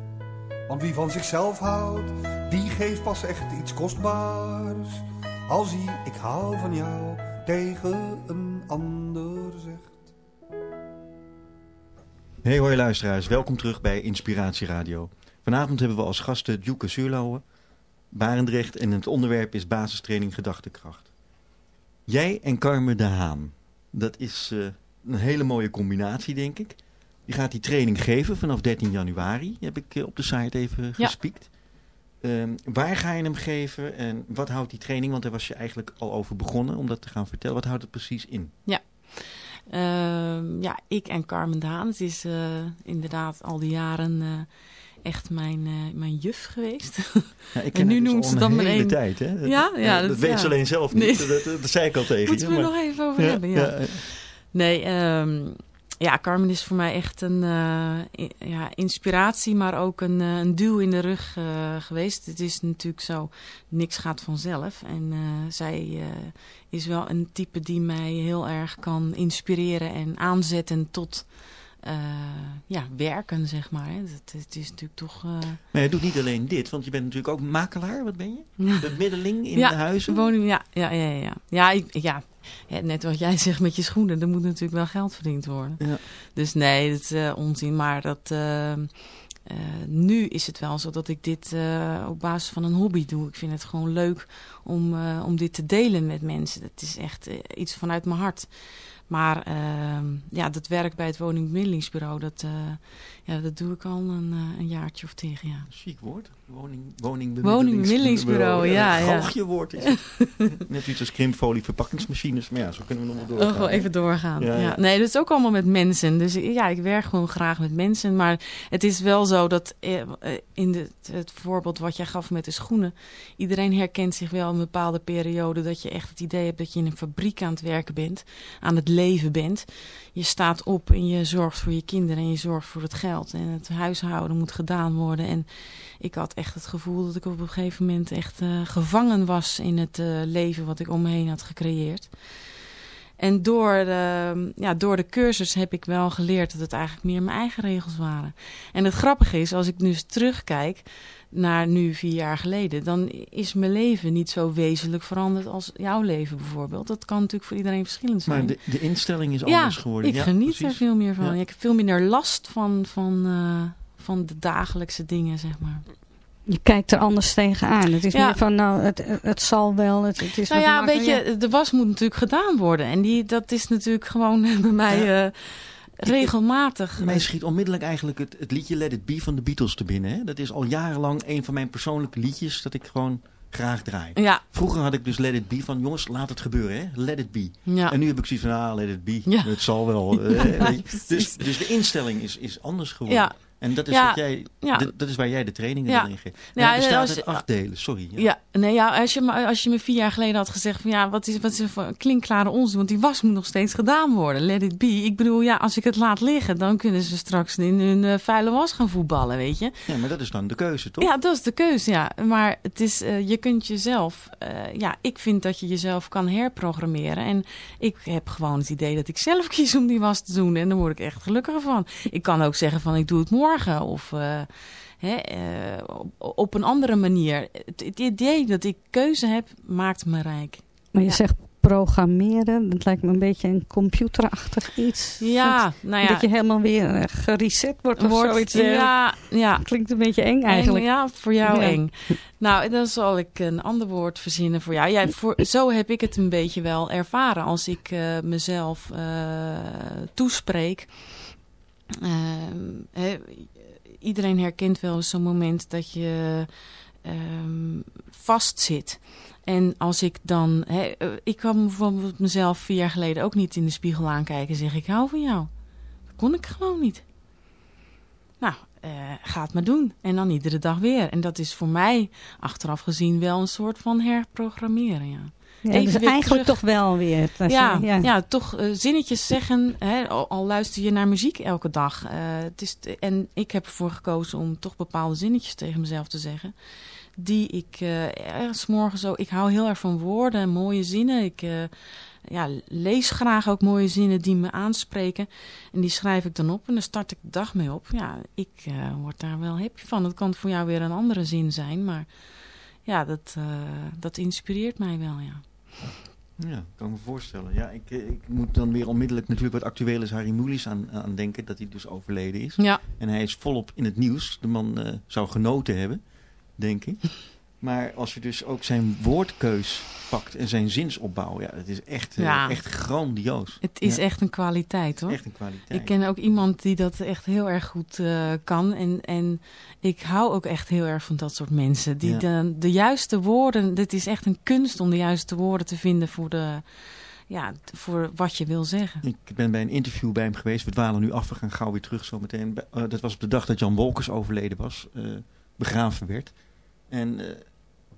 Speaker 10: Want wie van zichzelf houdt, die geeft pas echt iets kostbaars. Als hij ik hou van jou tegen een ander zegt.
Speaker 5: Hey hoi luisteraars, welkom terug bij Inspiratie Radio. Vanavond hebben we als gasten Djoeke Zuurlauwe, Barendrecht en het onderwerp is basistraining gedachtekracht. Jij en Carmen de Haan, dat is uh, een hele mooie combinatie denk ik. Je gaat die training geven vanaf 13 januari, heb ik uh, op de site even gespiekt. Um, waar ga je hem geven en wat houdt die training? Want daar was je eigenlijk al over begonnen om dat te gaan vertellen. Wat houdt het precies in?
Speaker 6: Ja, uh, ja ik en Carmen Daan. Het is uh, inderdaad al die jaren echt mijn, uh, mijn juf geweest.
Speaker 5: Ja, ik ken en nu dus noemt ze dan mijn tijd, hè? Dat,
Speaker 6: ja, ja,
Speaker 5: dat, dat weet ze alleen zelf niet. Nee. Dat, zei ik al tegen
Speaker 6: Moeten
Speaker 5: je.
Speaker 6: Moeten we maar... nog even over hebben, ja. ja. Nee, um, ja, Carmen is voor mij echt een uh, ja, inspiratie, maar ook een, uh, een duw in de rug uh, geweest. Het is natuurlijk zo, niks gaat vanzelf. En zij is wel een type die mij heel erg kan inspireren en aanzetten tot... Uh, ja, werken, zeg maar. Het, het is natuurlijk toch... Uh...
Speaker 5: Maar je doet niet alleen dit, want je bent natuurlijk ook makelaar. Wat ben je? Bemiddeling in
Speaker 6: ja,
Speaker 5: de huizen?
Speaker 6: Woning, ja, ja, ja, ja. Ja, ik, ja, ja, net wat jij zegt met je schoenen, er moet natuurlijk wel geld verdiend worden.
Speaker 5: Ja.
Speaker 6: Dus nee, dat is uh, onzin. Maar dat, uh, uh, nu is het wel zo dat ik dit op basis van een hobby doe. Ik vind het gewoon leuk om, om dit te delen met mensen. Dat is echt iets vanuit mijn hart. Maar ja, dat werk bij het woningbemiddelingsbureau, dat, ja, dat doe ik al een, een jaartje of tegen. Ja.
Speaker 5: Chic woord. Woning,
Speaker 6: woningbemiddelingsbureau, ja. ja.
Speaker 5: Woord is het. Net iets als krimfolie verpakkingsmachines. Maar ja, zo kunnen we nog wel doorgaan.
Speaker 6: Oh, even doorgaan. Ja, ja. Nee, dat is ook allemaal met mensen. Dus ja, ik werk gewoon graag met mensen. Maar het is wel zo dat in de, het voorbeeld wat jij gaf met de schoenen. Iedereen herkent zich wel in een bepaalde periode. Dat je echt het idee hebt dat je in een fabriek aan het werken bent. Aan het leven bent. Je staat op en je zorgt voor je kinderen. En je zorgt voor het geld. En het huishouden moet gedaan worden. En ik had echt het gevoel dat ik op een gegeven moment echt uh, gevangen was in het uh, leven wat ik om me heen had gecreëerd. En door de, ja, door de cursus heb ik wel geleerd dat het eigenlijk meer mijn eigen regels waren. En het grappige is, als ik nu terugkijk naar nu vier jaar geleden, dan is mijn leven niet zo wezenlijk veranderd als jouw leven bijvoorbeeld. Dat kan natuurlijk voor iedereen verschillend zijn.
Speaker 5: Maar de, de instelling is
Speaker 6: ja,
Speaker 5: anders geworden.
Speaker 6: ik
Speaker 5: ja,
Speaker 6: geniet er veel meer van.
Speaker 5: Ja.
Speaker 6: Ik heb veel minder last van, van, eh, van de dagelijkse dingen, zeg maar.
Speaker 7: Je kijkt er anders tegenaan. Het is
Speaker 6: Ja.
Speaker 7: meer van, nou, het, het zal wel. Het, het is
Speaker 6: Nou ja, weet je, de was moet natuurlijk gedaan worden. En die, dat is natuurlijk gewoon bij mij eh, regelmatig.
Speaker 5: Mij schiet onmiddellijk eigenlijk het, het liedje Let It Be van de Beatles te binnen. Hè? Dat is al jarenlang een van mijn persoonlijke liedjes dat ik gewoon graag draai.
Speaker 6: Ja,
Speaker 5: Vroeger had ik dus Let It Be van jongens, laat het gebeuren. Hè? Let It Be.
Speaker 6: ja.
Speaker 5: En nu heb ik zoiets van, ah, let it be.
Speaker 6: Ja.
Speaker 5: Het zal wel. eh, dus, dus de instelling is, is anders geworden. En dat is,
Speaker 6: Ja.
Speaker 5: wat jij,
Speaker 6: Ja.
Speaker 5: dat is waar jij de trainingen
Speaker 6: Ja.
Speaker 5: in geeft.
Speaker 6: Ja, en
Speaker 5: bestaat
Speaker 6: als
Speaker 5: uit acht delen, sorry. Ja.
Speaker 6: Ja, nee, ja, als, je, me- als je me vier jaar geleden had gezegd van ja, wat is, wat is voor een klinkklare onzin, want die was moet nog steeds gedaan worden. Let it be. Ik bedoel, ja, als ik het laat liggen, dan kunnen ze straks in hun eh, vuile was gaan voetballen, weet je.
Speaker 5: Ja, maar dat is dan de keuze, toch?
Speaker 6: Ja, dat is de keuze, ja. Maar het is, eh, je kunt jezelf, eh, ja, ik vind dat je jezelf kan herprogrammeren. En ik heb gewoon het idee dat ik zelf kies om die was te doen. En daar word ik echt gelukkiger van. Ik kan ook zeggen van ik doe het morgen of eh, hè, eh, op, op een andere manier. Het, het idee dat ik keuze heb, maakt me rijk.
Speaker 7: Maar je
Speaker 6: Ja.
Speaker 7: zegt programmeren. Dat lijkt me een beetje een computerachtig iets.
Speaker 6: Ja,
Speaker 7: dat,
Speaker 6: nou ja.
Speaker 7: dat je helemaal weer eh, gereset wordt of
Speaker 6: wordt-
Speaker 7: zoiets.
Speaker 6: ja, ja.
Speaker 7: Klinkt een beetje eng eigenlijk.
Speaker 6: Eng, ja, voor jou
Speaker 7: Ja.
Speaker 6: eng. Nou, dan zal ik een ander woord verzinnen voor jou. Ja, voor, zo heb ik het een beetje wel ervaren als ik mezelf toespreek. Ehm, iedereen herkent wel eens zo'n moment dat je ehm, vastzit. En als ik dan... Eh, ik kwam bijvoorbeeld mezelf vier jaar geleden ook niet in de spiegel aankijken en zeg ik hou van jou. Dat kon ik gewoon niet. Nou, eh, ga het maar doen. En dan iedere dag weer. En dat is voor mij achteraf gezien wel een soort van herprogrammeren, ja.
Speaker 7: Ja,
Speaker 6: Even
Speaker 7: dus eigenlijk
Speaker 6: terug.
Speaker 7: toch wel weer.
Speaker 6: Ja, ja.
Speaker 7: ja.
Speaker 6: toch eh, zinnetjes zeggen, hè, al, al luister je naar muziek elke dag. Eh, het is en ik heb ervoor gekozen om toch bepaalde zinnetjes tegen mezelf te zeggen. Die ik eh ergens morgen zo... Ik hou heel erg van woorden en mooie zinnen. Ik ja, lees graag ook mooie zinnen die me aanspreken. En die schrijf ik dan op en dan start ik de dag mee op. Ja, ik word daar wel happy van. Het kan voor jou weer een andere zin zijn, maar... Ja, dat, dat inspireert mij wel, ja.
Speaker 5: Ja, kan ik me voorstellen. Ja, ik, eh, ik moet dan weer onmiddellijk natuurlijk wat actueel is Harry Mulisch aan, aan denken. Dat hij dus overleden is.
Speaker 6: Ja,
Speaker 5: En hij is volop in het nieuws. De man eh, zou genoten hebben, denk ik. Maar als je dus ook zijn woordkeus pakt en zijn zinsopbouw. Ja, dat is echt, eh, echt grandioos.
Speaker 6: het is
Speaker 5: Ja,
Speaker 6: echt een kwaliteit, hoor.
Speaker 5: echt een kwaliteit.
Speaker 6: Ik ken ook iemand die dat echt heel erg goed eh, kan. En, en ik hou ook echt heel erg van dat soort mensen. Die
Speaker 5: Ja.
Speaker 6: de, de juiste woorden... Het is echt een kunst om de juiste woorden te vinden voor, de, ja, voor wat je wil zeggen.
Speaker 5: Ik ben bij een interview bij hem geweest. We dwalen nu af, we gaan gauw weer terug zometeen. Uh, dat was op de dag dat Jan Wolkers overleden was, uh, begraven werd. En uh,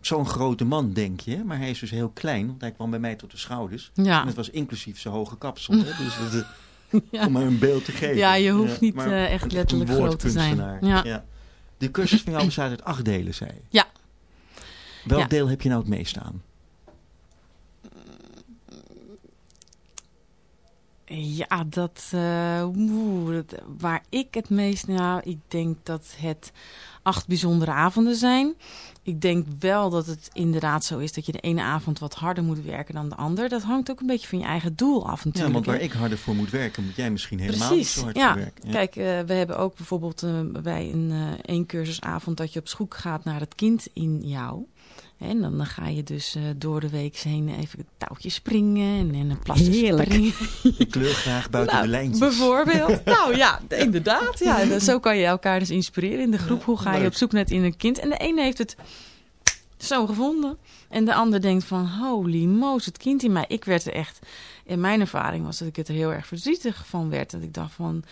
Speaker 5: zo'n grote man, denk je. Maar hij is dus heel klein, want hij kwam bij mij tot de schouders.
Speaker 6: Ja.
Speaker 5: En het was inclusief zijn hoge kapsel. Hè? Dus dat, ja. om maar een beeld te geven.
Speaker 6: Ja, je hoeft niet ja, echt letterlijk groot te zijn.
Speaker 5: Ja. ja. De cursus van jou bestaat uit acht delen, zei je.
Speaker 6: Ja.
Speaker 5: Welk deel heb je nou het meest aan?
Speaker 6: Ja, dat, uh, oe, dat, waar ik het meest... Nou, ik denk dat het acht bijzondere avonden zijn. Ik denk wel dat het inderdaad zo is dat je de ene avond wat harder moet werken dan de ander. Dat hangt ook een beetje van je eigen doel af natuurlijk.
Speaker 5: Ja, want waar ik harder voor moet werken, moet jij misschien helemaal
Speaker 6: Precies,
Speaker 5: niet zo hard
Speaker 6: ja.
Speaker 5: werken.
Speaker 6: Ja. Kijk, uh, we hebben ook bijvoorbeeld uh, bij een één cursusavond dat je op zoek gaat naar het kind in jou. En dan ga je dus uh, door de week heen even een touwtje springen en, en een plasje springen.
Speaker 5: Ik kleur graag buiten
Speaker 6: nou,
Speaker 5: de lijntjes.
Speaker 6: Bijvoorbeeld. nou ja, inderdaad. Ja, en zo kan je elkaar dus inspireren in de groep. Ja, Hoe ga je op zoek naar het in een kind? En de ene heeft het zo gevonden. En de ander denkt van, holy moos, het kind in mij. Ik werd er echt, in mijn ervaring was dat ik het er heel erg verdrietig van werd. Dat ik dacht van,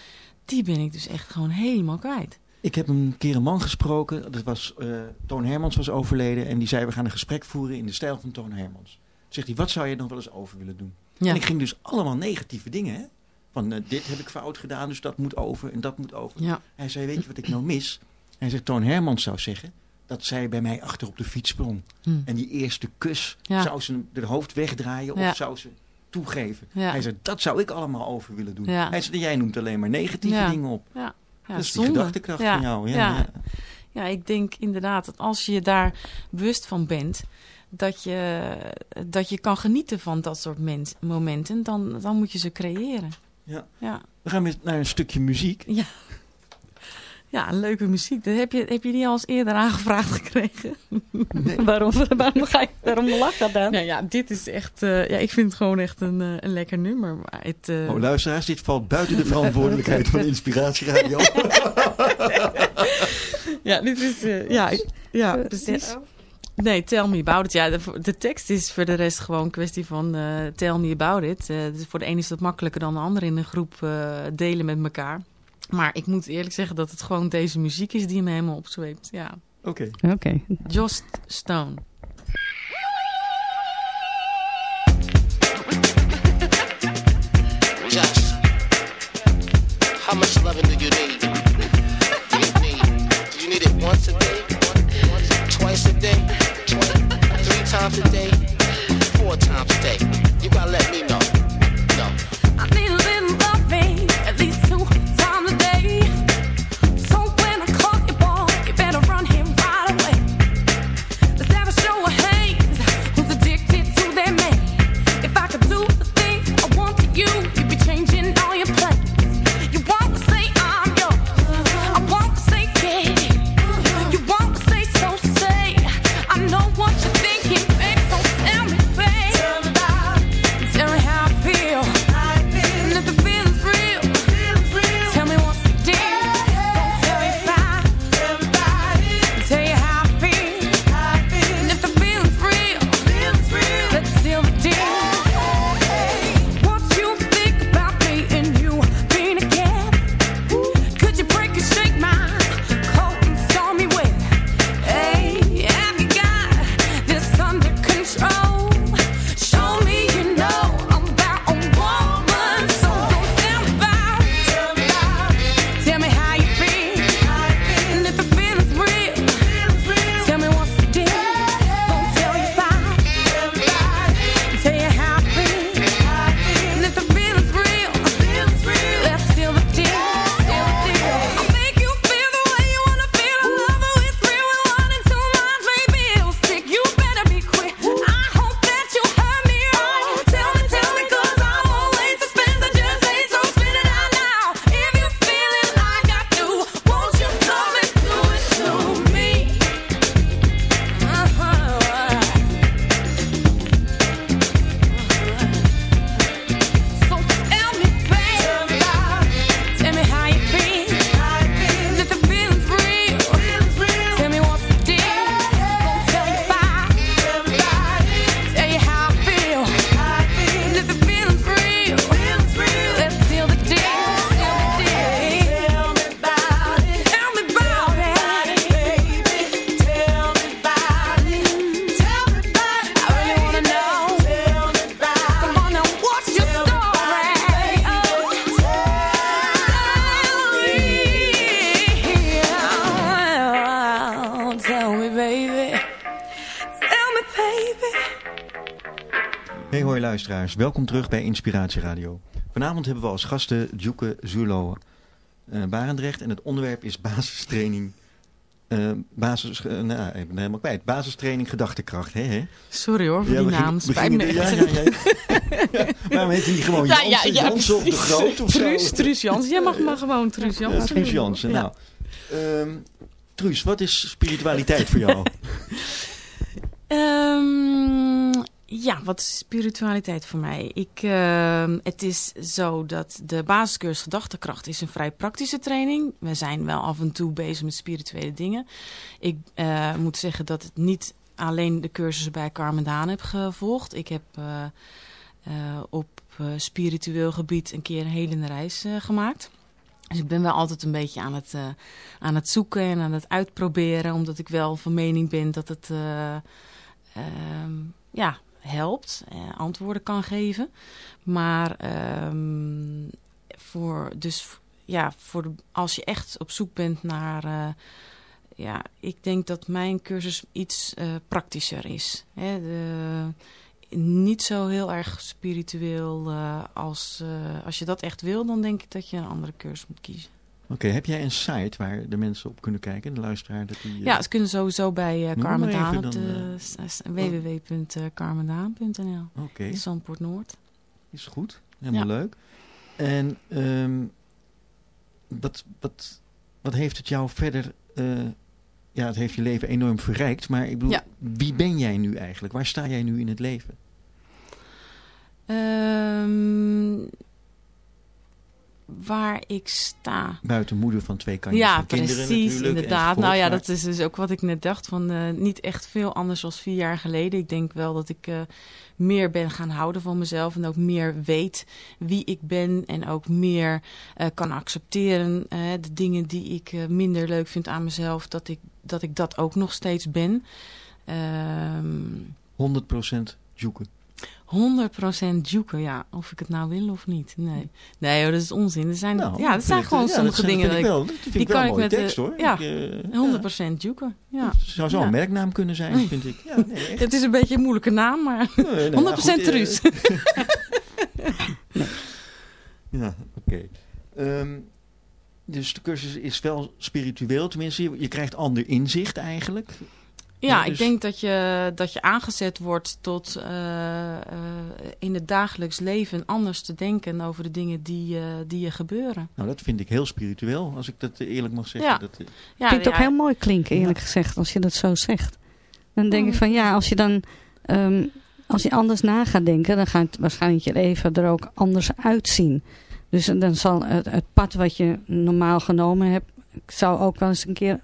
Speaker 6: die ben ik dus echt gewoon helemaal kwijt.
Speaker 5: Ik heb een keer een man gesproken. Dat was, uh, Toon Hermans was overleden. En die zei, we gaan een gesprek voeren in de stijl van Toon Hermans. Toen zegt hij, wat zou je nog wel eens over willen doen? Ja. En ik ging dus allemaal negatieve dingen. Hè? Van, uh, dit heb ik fout gedaan, dus dat moet over en dat moet over.
Speaker 6: Ja.
Speaker 5: Hij zei, weet je wat ik nou mis? Hij zegt, Toon Hermans zou zeggen dat zij bij mij achter op de fiets sprong.
Speaker 6: Hm.
Speaker 5: En die eerste kus, ja. zou ze haar hoofd wegdraaien of zou ze toegeven. Hij zei, dat zou ik allemaal over willen doen. Hij zei, jij noemt alleen maar negatieve dingen op.
Speaker 11: Ja, ja,
Speaker 5: dat is die
Speaker 11: zonde.
Speaker 5: gedachtekracht
Speaker 11: Ja,
Speaker 5: van jou. Ja,
Speaker 11: ja. ik denk inderdaad dat als je je daar bewust van bent, dat je, dat je kan genieten van dat soort mens- momenten, dan, dan moet je ze creëren.
Speaker 5: Ja.
Speaker 11: Ja.
Speaker 5: We gaan weer naar een stukje muziek.
Speaker 11: Ja. Ja, leuke muziek. Dat heb, je, heb je die al eens eerder aangevraagd gekregen?
Speaker 7: waarom, waarom, ga je, waarom lach je dan?
Speaker 11: Nou ja, dit is echt... eh, ja, ik vind het gewoon echt een, eh, een lekker nummer. Maar het, eh,
Speaker 5: Oh, luisteraars, dit valt buiten de verantwoordelijkheid van Inspiratieradio.
Speaker 11: ja, dit is... eh, ja, ja, precies. Nee, Tell Me About It. Ja, de, de tekst is voor de rest gewoon een kwestie van eh, Tell Me About It. Eh, dus voor de ene is dat makkelijker dan de ander in een groep eh, delen met elkaar. Maar ik moet eerlijk zeggen dat het gewoon deze muziek is die me helemaal opzweept. Ja.
Speaker 5: Oké.
Speaker 7: Oké.
Speaker 11: Jost Stone.
Speaker 6: How much loving do you need?
Speaker 5: Luisteraars, welkom terug bij Inspiratie Radio. Vanavond hebben we als gasten Djoeke Zulo eh Barendrecht en het onderwerp is basistraining. eh, basis, eh, nou, ik ben helemaal kwijt. Basistraining gedachtekracht, hè? hè?
Speaker 11: Sorry hoor, voor
Speaker 5: Ja,
Speaker 11: die naam.
Speaker 5: we
Speaker 11: Spijt me
Speaker 5: ja, ja, ja. Waarom heet hij niet gewoon
Speaker 11: Ja,
Speaker 5: Jansen,
Speaker 11: ja, ja,
Speaker 5: Jansen of de. Groot of zo?
Speaker 11: Truus, Truus Jansen. Jij mag maar gewoon Truus
Speaker 5: Ja,
Speaker 11: Jansen.
Speaker 5: Truus Jansen.
Speaker 11: Ja.
Speaker 5: Nou, ehm, Truus, wat is spiritualiteit voor jou?
Speaker 11: Ehm, ja, wat is spiritualiteit voor mij? Ik, ehm, het is zo dat de basiscursus gedachtekracht is een vrij praktische training. We zijn wel af en toe bezig met spirituele dingen. Ik eh, moet zeggen dat het niet alleen de cursussen bij Carmen Daan heb gevolgd. Ik heb eh, eh, op spiritueel gebied een keer een hele reis gemaakt. Dus ik ben wel altijd een beetje aan het, aan het zoeken en aan het uitproberen. Omdat ik wel van mening ben dat het eh, ehm, ja, helpt, eh, antwoorden kan geven. Maar ehm, voor, dus, ja, voor als je echt op zoek bent naar... eh, ja, ik denk dat mijn cursus iets eh, praktischer is. Hè, de,
Speaker 6: niet zo heel erg spiritueel. als, als je dat echt wil, dan denk ik dat je een andere cursus moet kiezen.
Speaker 5: Oké, heb jij een site waar de mensen op kunnen kijken, de luisteraar? Dat die, eh,
Speaker 6: Ja, ze kunnen sowieso bij eh
Speaker 5: Noem
Speaker 6: Carmen
Speaker 5: maar
Speaker 6: Daan
Speaker 5: even
Speaker 6: op s- www.carmendaan.nl.
Speaker 5: Oké,
Speaker 6: Zandpoort Noord.
Speaker 5: is goed. Helemaal leuk. En ehm, wat, wat, wat heeft het jou verder... eh, ja, het heeft je leven enorm verrijkt. Maar ik bedoel,
Speaker 6: Ja.
Speaker 5: wie ben jij nu eigenlijk? Waar sta jij nu in het leven?
Speaker 6: Ehm, waar ik sta.
Speaker 5: Buiten moeder van twee kanjes
Speaker 6: Ja,
Speaker 5: kinderen
Speaker 6: precies, inderdaad. Nou ja, dat is dus ook wat ik net dacht. Van, eh, niet echt veel anders dan vier jaar geleden. Ik denk wel dat ik eh, meer ben gaan houden van mezelf. En ook meer weet wie ik ben. En ook meer eh, kan accepteren. de dingen die ik minder leuk vind aan mezelf. Dat ik, dat ik dat ook nog steeds ben. Ehm
Speaker 5: 100% zoeken.
Speaker 6: 100% joeken, ja. Of ik het nou wil of niet. Nee, nee dat is onzin. Er zijn,
Speaker 5: Nou,
Speaker 6: ja,
Speaker 5: dat
Speaker 6: zijn gewoon
Speaker 5: ja,
Speaker 6: sommige
Speaker 5: vind
Speaker 6: dingen.
Speaker 5: ik
Speaker 6: dat
Speaker 5: wel- dat vind
Speaker 6: die
Speaker 5: ik wel
Speaker 6: kan ik met
Speaker 5: tekst,
Speaker 6: de,
Speaker 5: hoor.
Speaker 6: Ja,
Speaker 5: Ik, eh,
Speaker 6: 100% joeken. Ja.
Speaker 5: Zou zo
Speaker 6: Ja.
Speaker 5: een merknaam kunnen zijn, vind ik. Ja, nee, echt.
Speaker 6: Het is een beetje een moeilijke naam, maar
Speaker 5: Nee, nee,
Speaker 6: 100%
Speaker 5: nou goed,
Speaker 6: truus.
Speaker 5: eh, Ja, oké. Ehm, dus de cursus is wel spiritueel, tenminste. Je, je krijgt ander inzicht eigenlijk.
Speaker 6: Ja, ik denk dat je, dat je aangezet wordt tot eh, eh, in het dagelijks leven anders te denken over de dingen die, eh, die je gebeuren.
Speaker 5: Nou, dat vind ik heel spiritueel, als ik dat eerlijk mag zeggen.
Speaker 6: Ja.
Speaker 5: Dat,
Speaker 6: Ja,
Speaker 7: Klinkt ook
Speaker 6: ja,
Speaker 7: heel mooi klinken, eerlijk gezegd, als je dat zo zegt. Dan denk ik van ja, als je dan ehm, als je anders na gaat denken, dan gaat waarschijnlijk je leven er ook anders uitzien. Dus dan zal het, het pad wat je normaal genomen hebt, zou ook wel eens een keer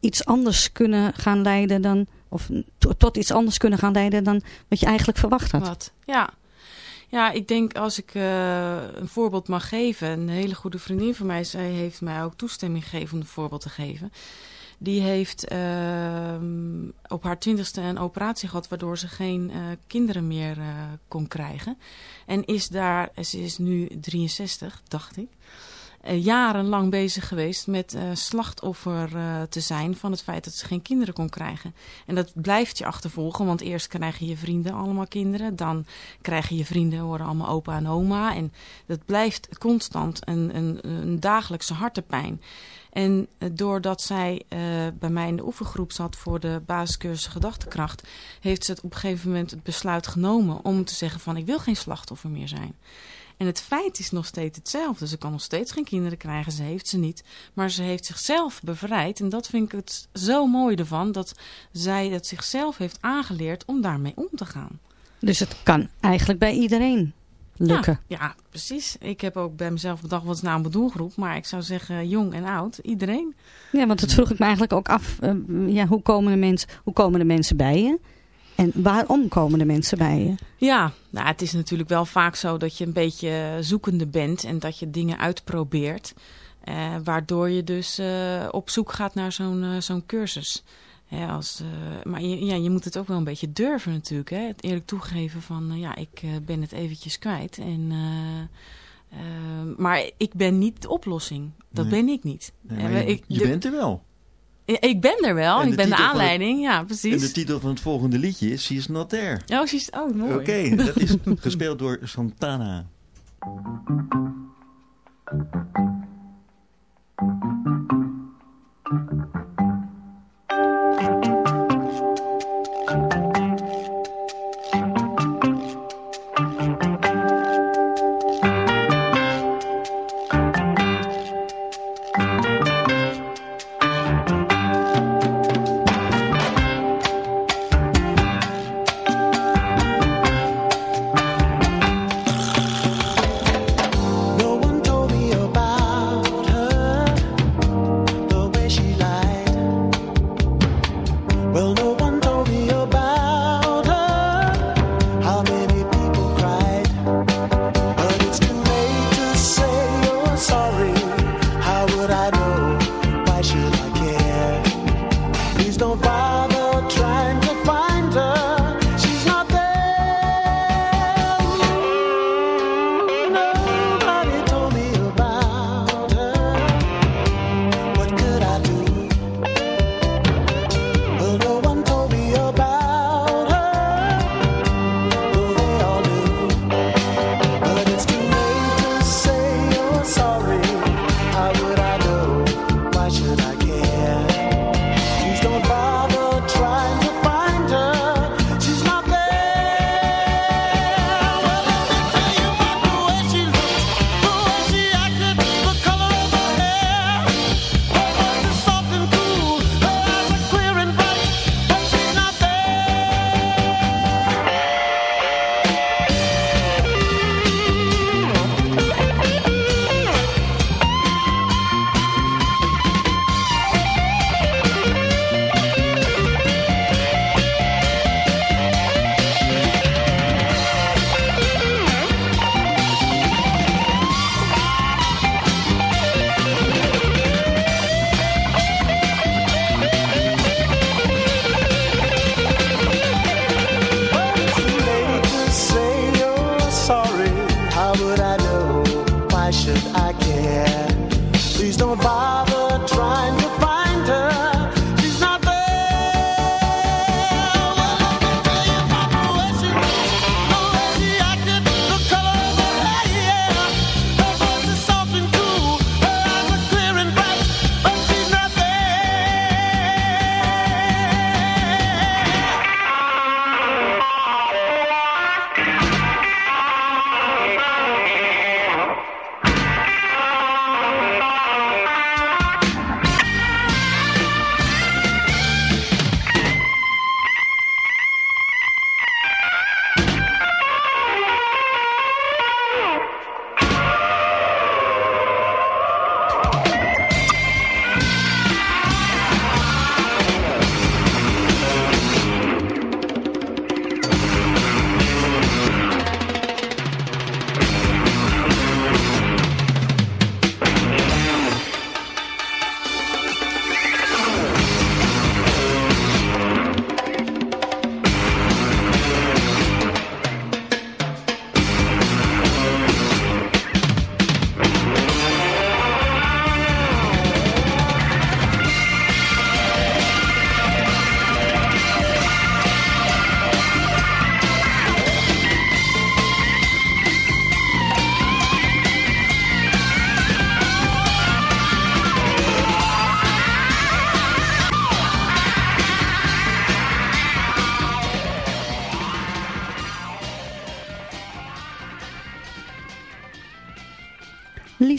Speaker 7: iets anders kunnen gaan leiden dan, of to- tot iets anders kunnen gaan leiden dan wat je eigenlijk verwacht had.
Speaker 6: Wat? Ja. Ja, ik denk als ik eh, een voorbeeld mag geven. Een hele goede vriendin van mij, zij heeft mij ook toestemming gegeven om een voorbeeld te geven. Die heeft ehm, op haar twintigste een operatie gehad waardoor ze geen eh, kinderen meer eh, kon krijgen. En is daar, ze is nu 63, dacht ik. Eh, jarenlang bezig geweest met eh, slachtoffer eh, te zijn van het feit dat ze geen kinderen kon krijgen. En dat blijft je achtervolgen, want eerst krijgen je vrienden allemaal kinderen. Dan krijgen je vrienden, worden allemaal opa en oma. En dat blijft constant een, een, een dagelijkse hartepijn. En doordat zij bij mij in de oefengroep zat voor de basiscursus gedachtekracht, heeft ze op een gegeven moment het besluit genomen om te zeggen van ik wil geen slachtoffer meer zijn. En het feit is nog steeds hetzelfde. Ze kan nog steeds geen kinderen krijgen, ze heeft ze niet. Maar ze heeft zichzelf bevrijd. En dat vind ik het zo mooi ervan, dat zij het zichzelf heeft aangeleerd om daarmee om te gaan.
Speaker 7: Dus het kan eigenlijk bij iedereen lukken.
Speaker 6: Ja, ja, precies. Ik heb ook bij mezelf bedacht, wat is nou een doelgroep? Maar ik zou zeggen, jong en oud, iedereen.
Speaker 7: Ja, want dat vroeg ik me eigenlijk ook af. eh, ja, hoe, komen de mensen, hoe komen de mensen bij je? En waarom komen de mensen bij je?
Speaker 6: Ja, nou, het is natuurlijk wel vaak zo dat je een beetje zoekende bent en dat je dingen uitprobeert. Eh, waardoor je dus eh, op zoek gaat naar zo'n eh, zo'n cursus. Hè, als, eh, maar je, ja, je moet het ook wel een beetje durven natuurlijk. Hè? Het eerlijk toegeven van, eh, ja, ik ben het eventjes kwijt. En, maar ik ben niet de oplossing. Dat
Speaker 5: Nee.
Speaker 6: ben ik niet.
Speaker 5: nee, je,
Speaker 6: ik,
Speaker 5: je bent er wel.
Speaker 6: Ik ben er wel.
Speaker 5: En
Speaker 6: Ik ben de
Speaker 5: het-
Speaker 6: aanleiding. Ja, precies.
Speaker 5: En de titel van het volgende liedje is She's Not There.
Speaker 6: Oh, precies. Oh, mooi.
Speaker 5: Oké, dat is gespeeld door Santana.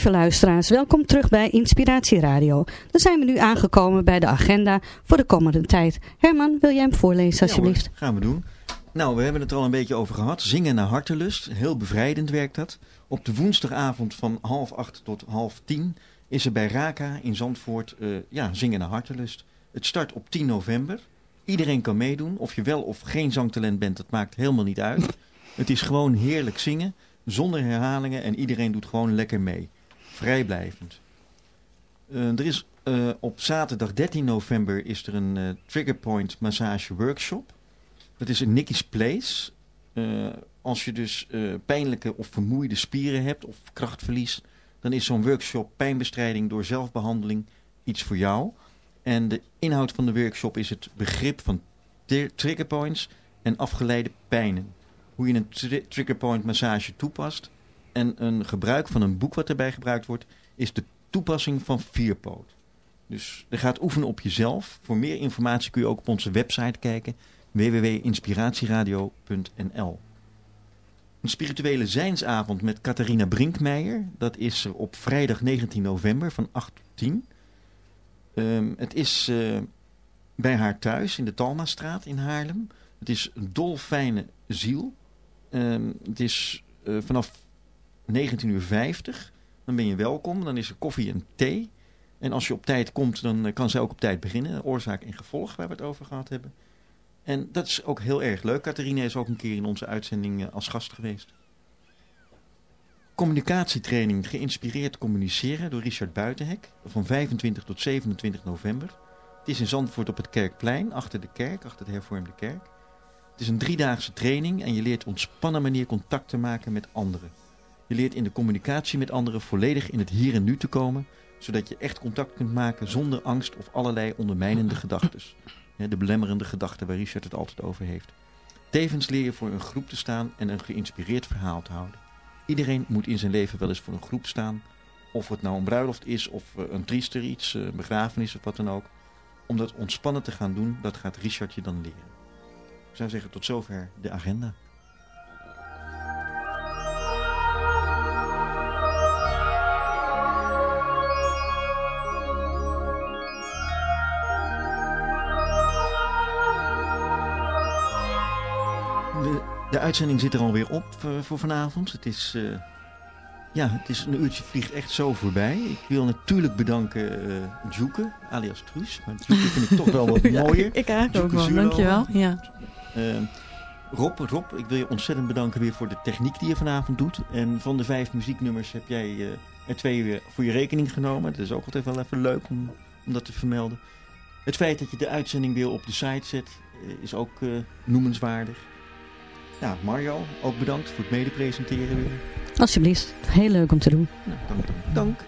Speaker 7: Lieve luisteraars, welkom terug bij Inspiratie Radio. Dan zijn we nu aangekomen bij de agenda voor de komende tijd. Herman, wil jij hem voorlezen alsjeblieft?
Speaker 5: Ja, hoor, gaan we doen. Nou, we hebben het er al een beetje over gehad. Zingen naar hartelust. Heel bevrijdend werkt dat. Op de woensdagavond van half acht tot half tien is er bij Raka in Zandvoort uh, ja, Zingen naar hartelust. Het start op 10 november. Iedereen kan meedoen. Of je wel of geen zangtalent bent, dat maakt helemaal niet uit. Het is gewoon heerlijk zingen, zonder herhalingen en iedereen doet gewoon lekker mee. Vrijblijvend. Uh, er is uh, op zaterdag 13 november is er een uh, Triggerpoint massage workshop. Dat is in Nicky's Place. als je dus pijnlijke of vermoeide spieren hebt of krachtverlies, dan is zo'n workshop pijnbestrijding door zelfbehandeling iets voor jou. En de inhoud van de workshop is het begrip van triggerpoints en afgeleide pijnen. Hoe je een tri triggerpoint massage toepast. En een gebruik van een boek wat erbij gebruikt wordt, is de toepassing van vierpoot. Dus je gaat oefenen op jezelf. Voor meer informatie kun je ook op onze website kijken. www.inspiratieradio.nl Een spirituele zijnsavond met Catharina Brinkmeijer. Dat is op vrijdag 19 november van 8 tot 10. Um, het is uh, bij haar thuis in de Talmastraat in Haarlem. Het is een dolfijne ziel. Um, het is uh, vanaf 19.50 uur. Dan ben je welkom. Dan is er koffie en thee. En als je op tijd komt, dan uh, kan zij ook op tijd beginnen. Oorzaak en gevolg, waar we het over gehad hebben. En dat is ook heel erg leuk. Catharina is ook een keer in onze uitzending uh, als gast geweest. Communicatietraining geïnspireerd communiceren door Richard Buitenhek. Van 25 tot 27 november. Het is in Zandvoort op het Kerkplein, achter de kerk, achter de hervormde kerk. Het is een driedaagse training en je leert op ontspannen manier contact te maken met anderen. Je leert in de communicatie met anderen volledig in het hier en nu te komen, zodat je echt contact kunt maken zonder angst of allerlei ondermijnende gedachten. De belemmerende gedachten waar Richard het altijd over heeft. Tevens leer je voor een groep te staan en een geïnspireerd verhaal te houden. Iedereen moet in zijn leven wel eens voor een groep staan. Of het nou een bruiloft is of eh, een triester iets, een begrafenis of wat dan ook. Om dat ontspannen te gaan doen, dat gaat Richard je dan leren. Ik zou zeggen tot zover de agenda. Uitzending zit er alweer op uh, voor vanavond. Het is, uh, ja, het is een uurtje vliegt echt zo voorbij. Ik wil natuurlijk bedanken uh, Djoeke, alias Truus. Maar Djoeke vind ik toch wel wat mooier.
Speaker 6: ja, ik eigenlijk ook wel, dankjewel. Ja.
Speaker 5: Rob, Rob, ik wil je ontzettend bedanken weer voor de techniek die je vanavond doet. En van de vijf muzieknummers heb jij er twee weer voor je rekening genomen. Dat is ook altijd wel even leuk om, om dat te vermelden. Het feit dat je de uitzending weer op de site zet, is ook noemenswaardig. Ja, Mario, ook bedankt voor het medepresenteren weer.
Speaker 7: Alsjeblieft, heel leuk om te doen.
Speaker 5: Nou, dank, dank, dank.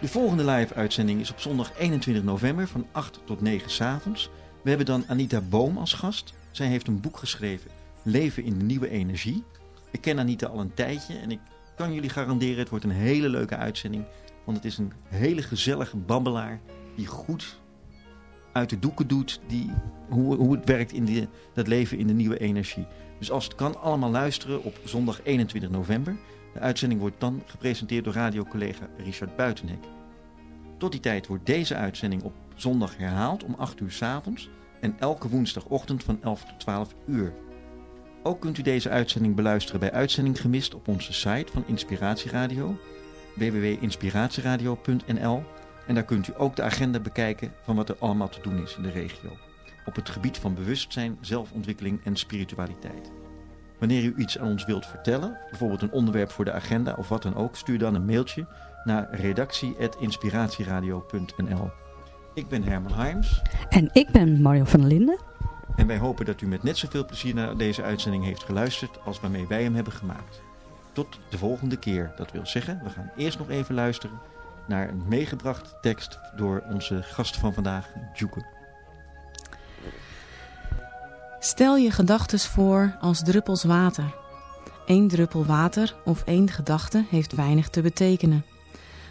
Speaker 5: De volgende live-uitzending is op zondag 21 november van 8 tot 9 s avonds. We hebben dan Anita Boom als gast. Zij heeft een boek geschreven, Leven in de Nieuwe Energie. Ik ken Anita al een tijdje en ik kan jullie garanderen, het wordt een hele leuke uitzending. Want het is een hele gezellige babbelaar die goed uit de doeken doet die, hoe, hoe het werkt in die, dat leven in de nieuwe energie. Dus als het kan, allemaal luisteren op zondag 21 november. De uitzending wordt dan gepresenteerd door radiocollega Richard Buitenhek. Tot die tijd wordt deze uitzending op zondag herhaald om 8 uur s avonds en elke woensdagochtend van 11 tot 12 uur. Ook kunt u deze uitzending beluisteren bij Uitzending Gemist op onze site van Inspiratieradio, www.inspiratieradio.nl en daar kunt u ook de agenda bekijken van wat er allemaal te doen is in de regio op het gebied van bewustzijn, zelfontwikkeling en spiritualiteit. Wanneer u iets aan ons wilt vertellen, bijvoorbeeld een onderwerp voor de agenda of wat dan ook, stuur dan een mailtje naar redactie.inspiratieradio.nl. Ik ben Herman Harms.
Speaker 7: En ik ben Mario van der Linden.
Speaker 5: En wij hopen dat u met net zoveel plezier naar deze uitzending heeft geluisterd als waarmee wij hem hebben gemaakt. Tot de volgende keer. Dat wil zeggen, we gaan eerst nog even luisteren naar een meegebracht tekst door onze gast van vandaag, Djoeke.
Speaker 6: Stel je gedachten voor als druppels water. Eén druppel water of één gedachte heeft weinig te betekenen.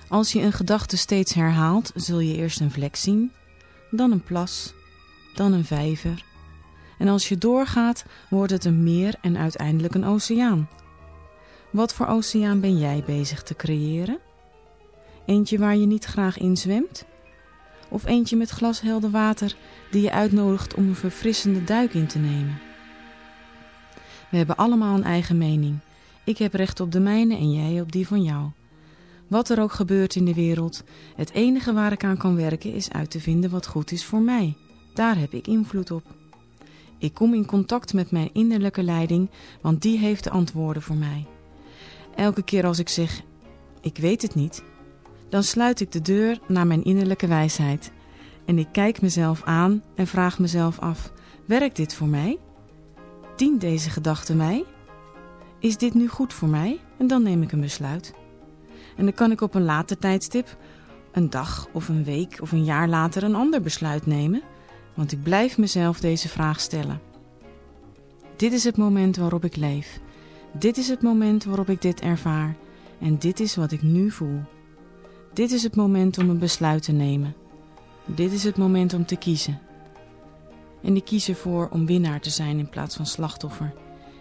Speaker 6: Als je een gedachte steeds herhaalt, zul je eerst een vlek zien, dan een plas, dan een vijver. En als je doorgaat, wordt het een meer en uiteindelijk een oceaan. Wat voor oceaan ben jij bezig te creëren? Eentje waar je niet graag in zwemt? Of eentje met glashelder water die je uitnodigt om een verfrissende duik in te nemen? We hebben allemaal een eigen mening. Ik heb recht op de mijne en jij op die van jou. Wat er ook gebeurt in de wereld, het enige waar ik aan kan werken is uit te vinden wat goed is voor mij. Daar heb ik invloed op. Ik kom in contact met mijn innerlijke leiding, want die heeft de antwoorden voor mij. Elke keer als ik zeg, ik weet het niet, dan sluit ik de deur naar mijn innerlijke wijsheid. En ik kijk mezelf aan en vraag mezelf af, werkt dit voor mij? Dient deze gedachte mij? Is dit nu goed voor mij? En dan neem ik een besluit. En dan kan ik op een later tijdstip, een dag of een week of een jaar later, een ander besluit nemen, want ik blijf mezelf deze vraag stellen. Dit is het moment waarop ik leef. Dit is het moment waarop ik dit ervaar. En dit is wat ik nu voel. Dit is het moment om een besluit te nemen. Dit is het moment om te kiezen. En ik kies ervoor om winnaar te zijn in plaats van slachtoffer.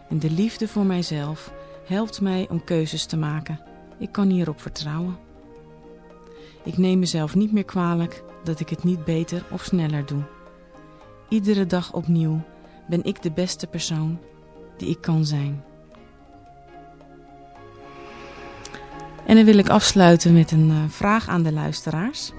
Speaker 6: En de liefde voor mijzelf helpt mij om keuzes te maken. Ik kan hierop vertrouwen. Ik neem mezelf niet meer kwalijk dat ik het niet beter of sneller doe. Iedere dag opnieuw ben ik de beste persoon die ik kan zijn. En dan wil ik afsluiten met een uh, vraag aan de luisteraars.